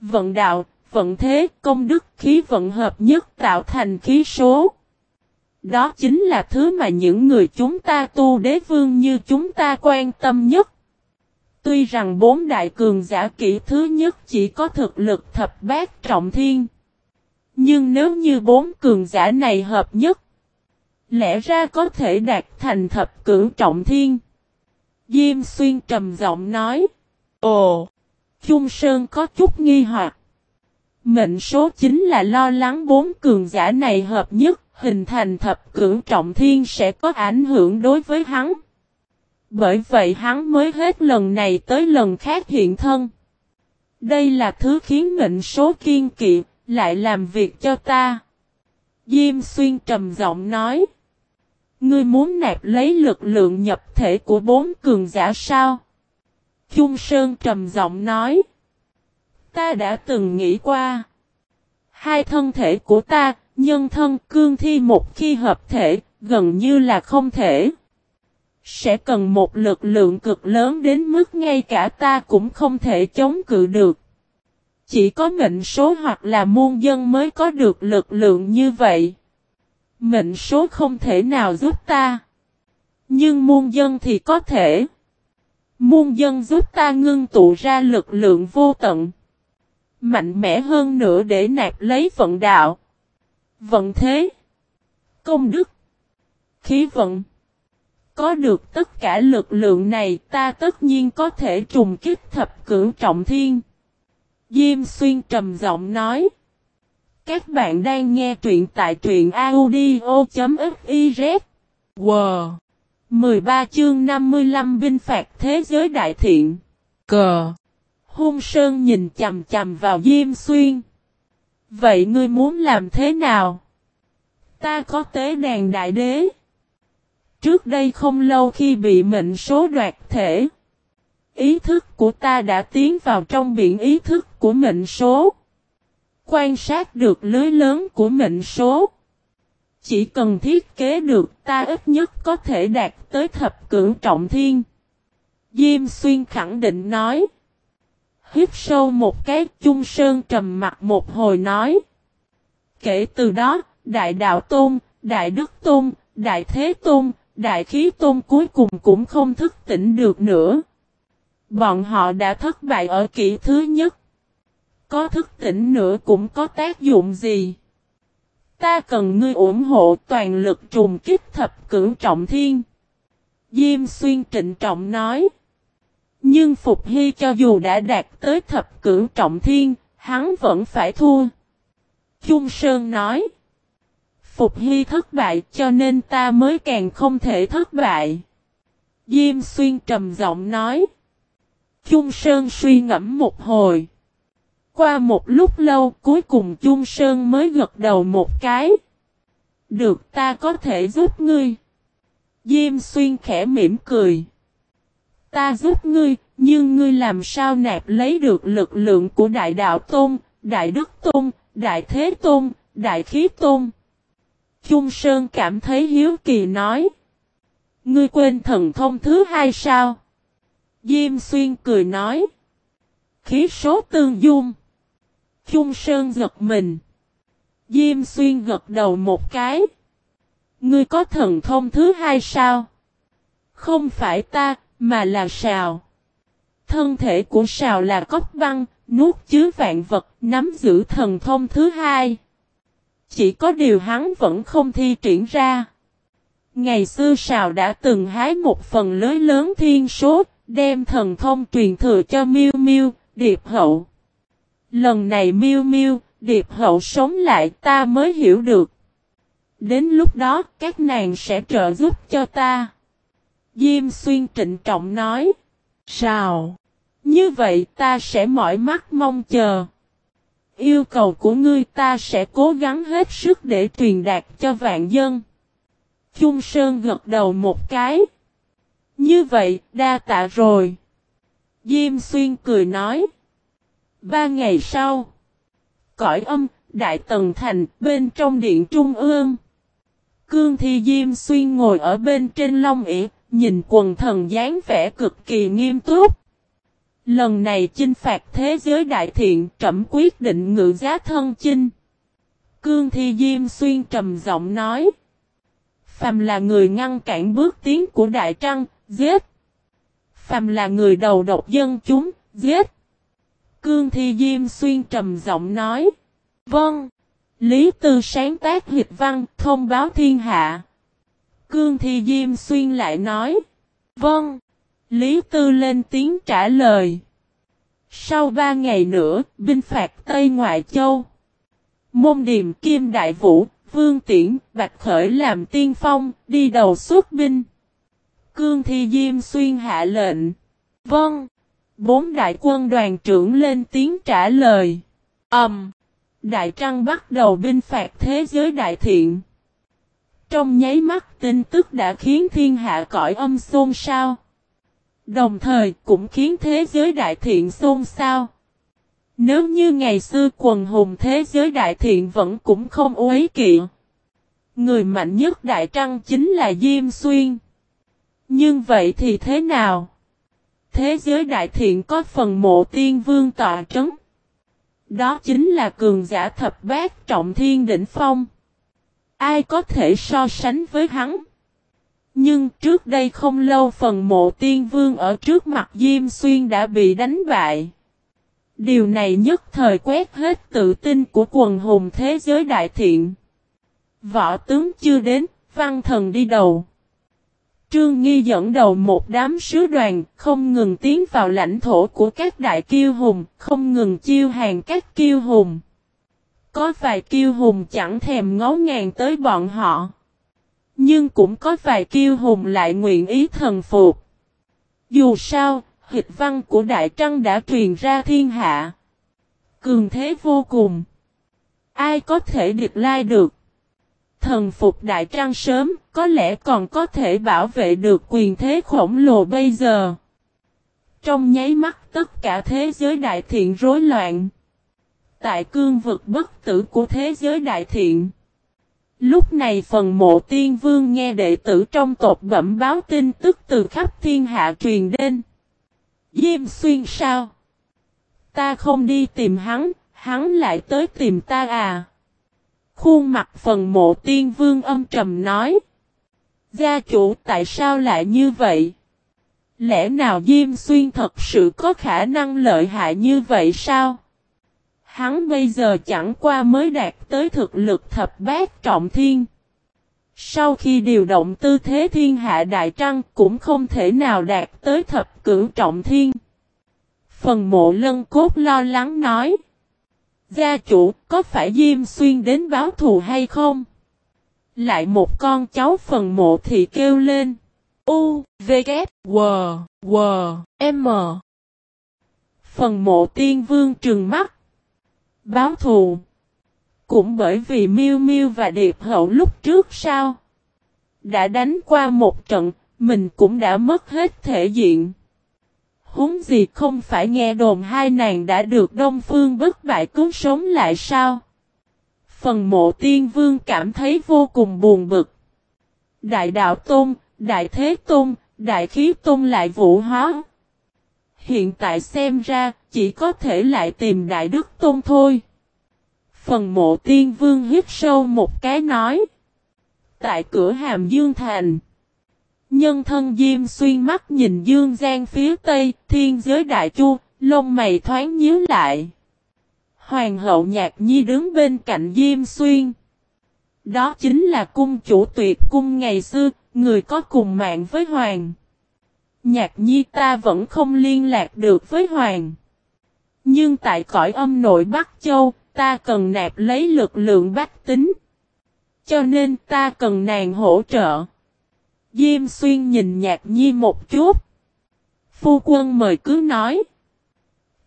Vận đạo, vận thế, công đức khí vận hợp nhất tạo thành khí số. Đó chính là thứ mà những người chúng ta tu đế vương như chúng ta quan tâm nhất. Tuy rằng bốn đại cường giả kỹ thứ nhất chỉ có thực lực thập bát trọng thiên. Nhưng nếu như bốn cường giả này hợp nhất, lẽ ra có thể đạt thành thập cửu trọng thiên. Diêm xuyên trầm giọng nói. Ồ! Trung Sơn có chút nghi hoặc. Mệnh số chính là lo lắng bốn cường giả này hợp nhất hình thành thập cưỡng trọng thiên sẽ có ảnh hưởng đối với hắn. Bởi vậy hắn mới hết lần này tới lần khác hiện thân. Đây là thứ khiến mệnh số kiên kỵ, lại làm việc cho ta. Diêm xuyên trầm giọng nói. Ngươi muốn nạp lấy lực lượng nhập thể của bốn cường giả sao? Trung Sơn trầm giọng nói. Ta đã từng nghĩ qua. Hai thân thể của ta, nhân thân cương thi một khi hợp thể, gần như là không thể. Sẽ cần một lực lượng cực lớn đến mức ngay cả ta cũng không thể chống cự được. Chỉ có mệnh số hoặc là muôn dân mới có được lực lượng như vậy. Mệnh số không thể nào giúp ta. Nhưng muôn dân thì có thể. Muôn dân giúp ta ngưng tụ ra lực lượng vô tận. Mạnh mẽ hơn nữa để nạp lấy vận đạo. Vận thế. Công đức. Khí vận. Có được tất cả lực lượng này, ta tất nhiên có thể trùng kích thập cửu trọng thiên. Diêm xuyên trầm giọng nói. Các bạn đang nghe truyện tại truyện audio.fiz. Wow! 13 chương 55 binh phạt thế giới đại thiện. Cờ! Hung Sơn nhìn chầm chầm vào Diêm Xuyên. Vậy ngươi muốn làm thế nào? Ta có tế đàn đại đế. Trước đây không lâu khi bị mệnh số đoạt thể. Ý thức của ta đã tiến vào trong biển ý thức của mệnh số. Quan sát được lưới lớn của mệnh số. Chỉ cần thiết kế được ta ít nhất có thể đạt tới thập cưỡng trọng thiên. Diêm xuyên khẳng định nói. Hít sâu một cái chung sơn trầm mặt một hồi nói. Kể từ đó, Đại Đạo Tôn, Đại Đức Tôn, Đại Thế Tôn, Đại Khí Tôn cuối cùng cũng không thức tỉnh được nữa. Bọn họ đã thất bại ở kỷ thứ nhất. Có thức tỉnh nữa cũng có tác dụng gì? Ta cần ngươi ủng hộ toàn lực trùng kích thập cửu trọng thiên. Diêm xuyên trịnh trọng nói. Nhưng Phục Hy cho dù đã đạt tới thập cửu trọng thiên, hắn vẫn phải thua. Trung Sơn nói. Phục Hy thất bại cho nên ta mới càng không thể thất bại. Diêm xuyên trầm giọng nói. Trung Sơn suy ngẫm một hồi. Qua một lúc lâu cuối cùng Trung Sơn mới gật đầu một cái. Được ta có thể giúp ngươi. Diêm xuyên khẽ mỉm cười. Ta giúp ngươi, nhưng ngươi làm sao nạp lấy được lực lượng của Đại Đạo Tôn, Đại Đức Tôn, Đại Thế Tôn, Đại Khí Tôn. Trung Sơn cảm thấy hiếu kỳ nói. Ngươi quên thần thông thứ hai sao? Diêm Xuyên cười nói. Khí số tương dung. Trung Sơn giật mình. Diêm Xuyên gật đầu một cái. Ngươi có thần thông thứ hai sao? Không phải ta, mà là sào. Thân thể của sào là cốc băng, nuốt chứa vạn vật, nắm giữ thần thông thứ hai. Chỉ có điều hắn vẫn không thi triển ra. Ngày xưa sào đã từng hái một phần lưới lớn thiên số, đem thần thông truyền thừa cho Miêu Miêu, Điệp Hậu. Lần này Miêu Miêu, Điệp Hậu sống lại ta mới hiểu được. Đến lúc đó các nàng sẽ trợ giúp cho ta. Diêm xuyên trịnh trọng nói. Sao? Như vậy ta sẽ mỏi mắt mong chờ. Yêu cầu của ngươi ta sẽ cố gắng hết sức để truyền đạt cho vạn dân. Trung Sơn gật đầu một cái. Như vậy, đa tạ rồi. Diêm Xuyên cười nói. Ba ngày sau, cõi âm, Đại Tần Thành, bên trong điện Trung ương. Cương Thi Diêm Xuyên ngồi ở bên trên long ỉ, nhìn quần thần dáng vẻ cực kỳ nghiêm túc. Lần này chinh phạt thế giới đại thiện trẩm quyết định ngự giá thân chinh. Cương Thi Diêm Xuyên trầm giọng nói. Phàm là người ngăn cản bước tiến của Đại Trăng, giết. Phàm là người đầu độc dân chúng, giết. Cương Thi Diêm Xuyên trầm giọng nói. Vâng. Lý Tư sáng tác hịch văn, thông báo thiên hạ. Cương Thi Diêm Xuyên lại nói. Vâng. Lý Tư lên tiếng trả lời. Sau ba ngày nữa, binh phạt Tây Ngoại Châu. Môn Điềm Kim Đại Vũ, Vương Tiễn, Bạch Khởi làm tiên phong, đi đầu xuất binh. Cương Thi Diêm Xuyên hạ lệnh. Vâng. Bốn đại quân đoàn trưởng lên tiếng trả lời. Ẩm. Um, đại Trăng bắt đầu binh phạt thế giới đại thiện. Trong nháy mắt tin tức đã khiến thiên hạ cõi âm xôn xao. Đồng thời cũng khiến thế giới đại thiện xôn xao. Nếu như ngày xưa quần hùng thế giới đại thiện vẫn cũng không uế kỵ. Người mạnh nhất đại trăng chính là Diêm Xuyên. Nhưng vậy thì thế nào? Thế giới đại thiện có phần mộ tiên vương tọa trấn. Đó chính là cường giả thập bát trọng thiên đỉnh phong. Ai có thể so sánh với hắn? Nhưng trước đây không lâu phần mộ tiên vương ở trước mặt Diêm Xuyên đã bị đánh bại. Điều này nhất thời quét hết tự tin của quần hùng thế giới đại thiện. Võ tướng chưa đến, văn thần đi đầu. Trương Nghi dẫn đầu một đám sứ đoàn, không ngừng tiến vào lãnh thổ của các đại kiêu hùng, không ngừng chiêu hàng các kiêu hùng. Có vài kiêu hùng chẳng thèm ngó ngàng tới bọn họ. Nhưng cũng có vài kiêu hùng lại nguyện ý thần phục. Dù sao, hịch văn của Đại Trăng đã truyền ra thiên hạ. Cường thế vô cùng. Ai có thể địch lai được? Thần phục Đại Trăng sớm, có lẽ còn có thể bảo vệ được quyền thế khổng lồ bây giờ. Trong nháy mắt tất cả thế giới đại thiện rối loạn. Tại cương vực bất tử của thế giới đại thiện. Lúc này phần mộ tiên vương nghe đệ tử trong tộc bẩm báo tin tức từ khắp thiên hạ truyền đến. Diêm xuyên sao? Ta không đi tìm hắn, hắn lại tới tìm ta à? Khuôn mặt phần mộ tiên vương âm trầm nói. Gia chủ tại sao lại như vậy? Lẽ nào Diêm Xuyên thật sự có khả năng lợi hại như vậy sao? Hắn bây giờ chẳng qua mới đạt tới thực lực thập bát trọng thiên. Sau khi điều động tư thế thiên hạ đại trăng cũng không thể nào đạt tới thập cửu trọng thiên. Phần mộ lân cốt lo lắng nói. Gia chủ có phải Diêm Xuyên đến báo thù hay không? Lại một con cháu phần mộ thì kêu lên. U, V, K, W, W, M. Phần mộ tiên vương trừng mắt. Báo thù. Cũng bởi vì miêu miêu và Điệp Hậu lúc trước sao? Đã đánh qua một trận, mình cũng đã mất hết thể diện. Húng gì không phải nghe đồn hai nàng đã được Đông Phương bất bại cứu sống lại sao? Phần mộ tiên vương cảm thấy vô cùng buồn bực. Đại đạo tôn, đại thế tôn, đại khí tôn lại vũ hóa. Hiện tại xem ra, chỉ có thể lại tìm đại đức tôn thôi. Phần mộ tiên vương hít sâu một cái nói. Tại cửa hàm Dương Thành. Nhân thân Diêm xuyên mắt nhìn Dương Giang phía tây, thiên giới đại chu, lông mày thoáng nhíu lại. Hoàng hậu nhạc nhi đứng bên cạnh Diêm xuyên. Đó chính là cung chủ tuyệt cung ngày xưa, người có cùng mạng với Hoàng. Nhạc nhi ta vẫn không liên lạc được với Hoàng. Nhưng tại cõi âm nội Bắc Châu, ta cần nạp lấy lực lượng bách tính. Cho nên ta cần nàng hỗ trợ. Diêm xuyên nhìn nhạc nhi một chút. Phu quân mời cứ nói.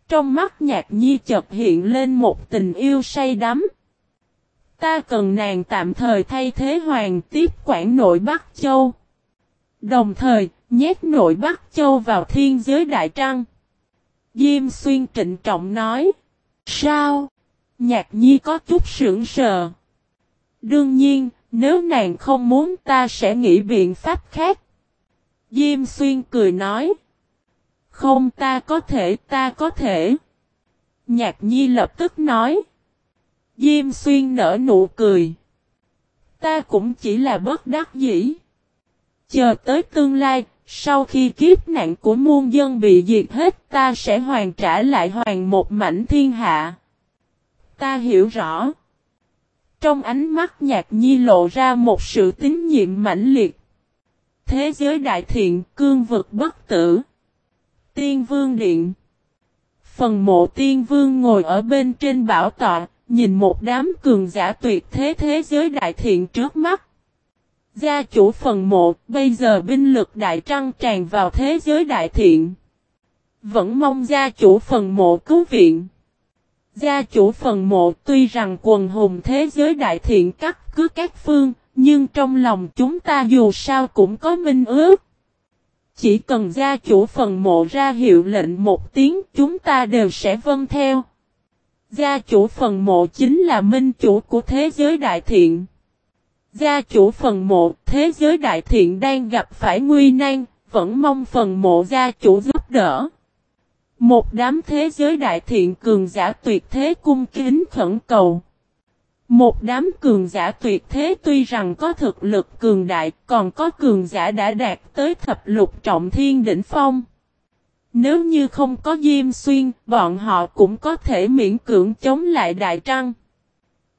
Trong mắt nhạc nhi chợt hiện lên một tình yêu say đắm. Ta cần nàng tạm thời thay thế hoàng tiếp quản nội Bắc Châu. Đồng thời, nhét nội Bắc Châu vào thiên giới đại trăng. Diêm xuyên trịnh trọng nói. Sao? Nhạc nhi có chút sững sờ. Đương nhiên, nếu nàng không muốn ta sẽ nghĩ biện pháp khác. Diêm xuyên cười nói. Không ta có thể, ta có thể. Nhạc nhi lập tức nói. Diêm xuyên nở nụ cười. Ta cũng chỉ là bất đắc dĩ. Chờ tới tương lai, sau khi kiếp nạn của muôn dân bị diệt hết ta sẽ hoàn trả lại hoàng một mảnh thiên hạ. Ta hiểu rõ. Trong ánh mắt nhạc nhi lộ ra một sự tín nhiệm mãnh liệt. Thế giới đại thiện cương vực bất tử. Tiên vương điện. Phần mộ tiên vương ngồi ở bên trên bảo tọa, nhìn một đám cường giả tuyệt thế thế giới đại thiện trước mắt. Gia chủ phần mộ, bây giờ binh lực đại trăng tràn vào thế giới đại thiện. Vẫn mong gia chủ phần mộ cứu viện. Gia chủ phần mộ tuy rằng quần hùng thế giới đại thiện cắt cứ các phương, nhưng trong lòng chúng ta dù sao cũng có minh ước. Chỉ cần gia chủ phần mộ ra hiệu lệnh một tiếng chúng ta đều sẽ vâng theo. Gia chủ phần mộ chính là minh chủ của thế giới đại thiện. Gia chủ phần mộ thế giới đại thiện đang gặp phải nguy nan, vẫn mong phần mộ gia chủ giúp đỡ. Một đám thế giới đại thiện cường giả tuyệt thế cung kính khẩn cầu. Một đám cường giả tuyệt thế tuy rằng có thực lực cường đại, còn có cường giả đã đạt tới thập lục trọng thiên đỉnh phong. Nếu như không có Diêm Xuyên, bọn họ cũng có thể miễn cưỡng chống lại Đại Trăng.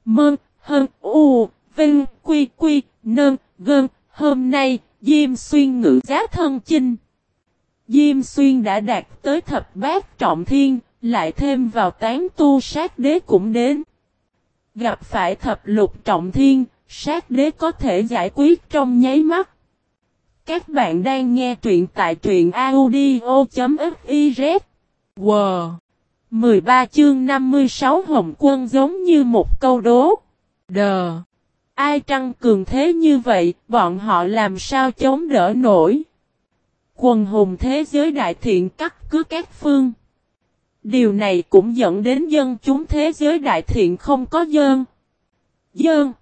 Mơn, hơn, u, vinh, quy, quy, nơn, gơn, hôm nay, Diêm Xuyên ngự giá thân chinh. Diêm Xuyên đã đạt tới thập bát trọng thiên, lại thêm vào tán tu sát đế cũng đến. Gặp phải thập lục trọng thiên, sát đế có thể giải quyết trong nháy mắt. Các bạn đang nghe truyện tại truyện audio.fiz. Wow! 13 chương 56 Hồng Quân giống như một câu đố. Đờ! Ai trăng cường thế như vậy, bọn họ làm sao chống đỡ nổi? Quần hùng thế giới đại thiện cắt cứ các phương. Điều này cũng dẫn đến dân chúng thế giới đại thiện không có dơn. Dơn.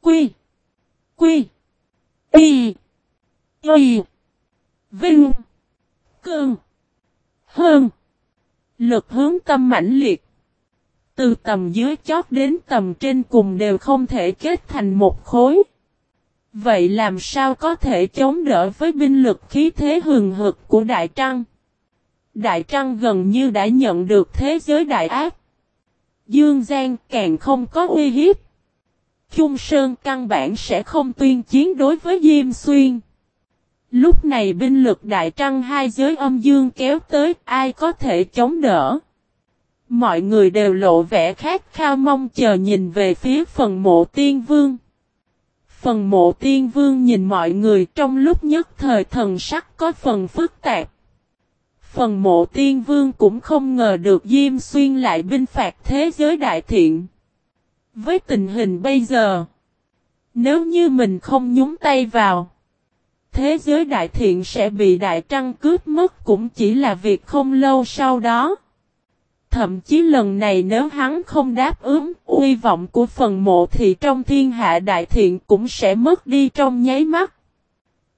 Quy. Quy. Y. Y. Vinh. Cơn. Hơn. Lực hướng tâm mãnh liệt. Từ tầm dưới chót đến tầm trên cùng đều không thể kết thành một khối. Vậy làm sao có thể chống đỡ với binh lực khí thế hừng hực của Đại Trăng? Đại Trăng gần như đã nhận được thế giới đại ác. Dương Giang càng không có uy hiếp. Trung Sơn căn bản sẽ không tuyên chiến đối với Diêm Xuyên. Lúc này binh lực Đại Trăng hai giới âm dương kéo tới, ai có thể chống đỡ. Mọi người đều lộ vẻ khát khao mong chờ nhìn về phía phần mộ tiên vương. Phần mộ tiên vương nhìn mọi người trong lúc nhất thời thần sắc có phần phức tạp. Phần mộ tiên vương cũng không ngờ được Diêm Xuyên lại binh phạt thế giới đại thiện. Với tình hình bây giờ, nếu như mình không nhúng tay vào, thế giới đại thiện sẽ bị đại trăng cướp mất cũng chỉ là việc không lâu sau đó. Thậm chí lần này nếu hắn không đáp ứng, uy vọng của phần mộ thì trong thiên hạ đại thiện cũng sẽ mất đi trong nháy mắt.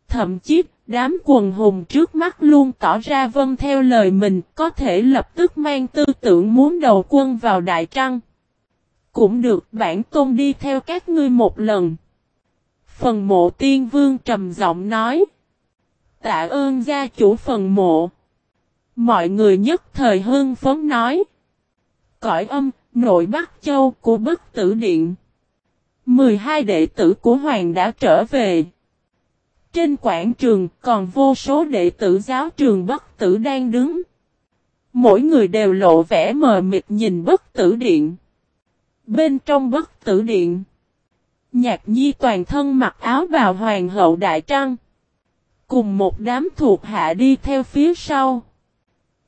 Thậm chí, đám quần hùng trước mắt luôn tỏ ra vâng theo lời mình, có thể lập tức mang tư tưởng muốn đầu quân vào đại trăng. Cũng được, bản tôn đi theo các ngươi một lần. Phần mộ tiên vương trầm giọng nói. Tạ ơn gia chủ phần mộ. Mọi người nhất thời hưng phấn nói. Cõi âm, nội Bắc Châu của bất tử điện. 12 đệ tử của Hoàng đã trở về. Trên quảng trường còn vô số đệ tử giáo trường bất tử đang đứng. Mỗi người đều lộ vẻ mờ mịt nhìn bất tử điện. Bên trong bất tử điện. Nhạc nhi toàn thân mặc áo bào hoàng hậu đại trăng. Cùng một đám thuộc hạ đi theo phía sau.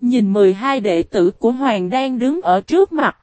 Nhìn 12 đệ tử của Hoàng đang đứng ở trước mặt.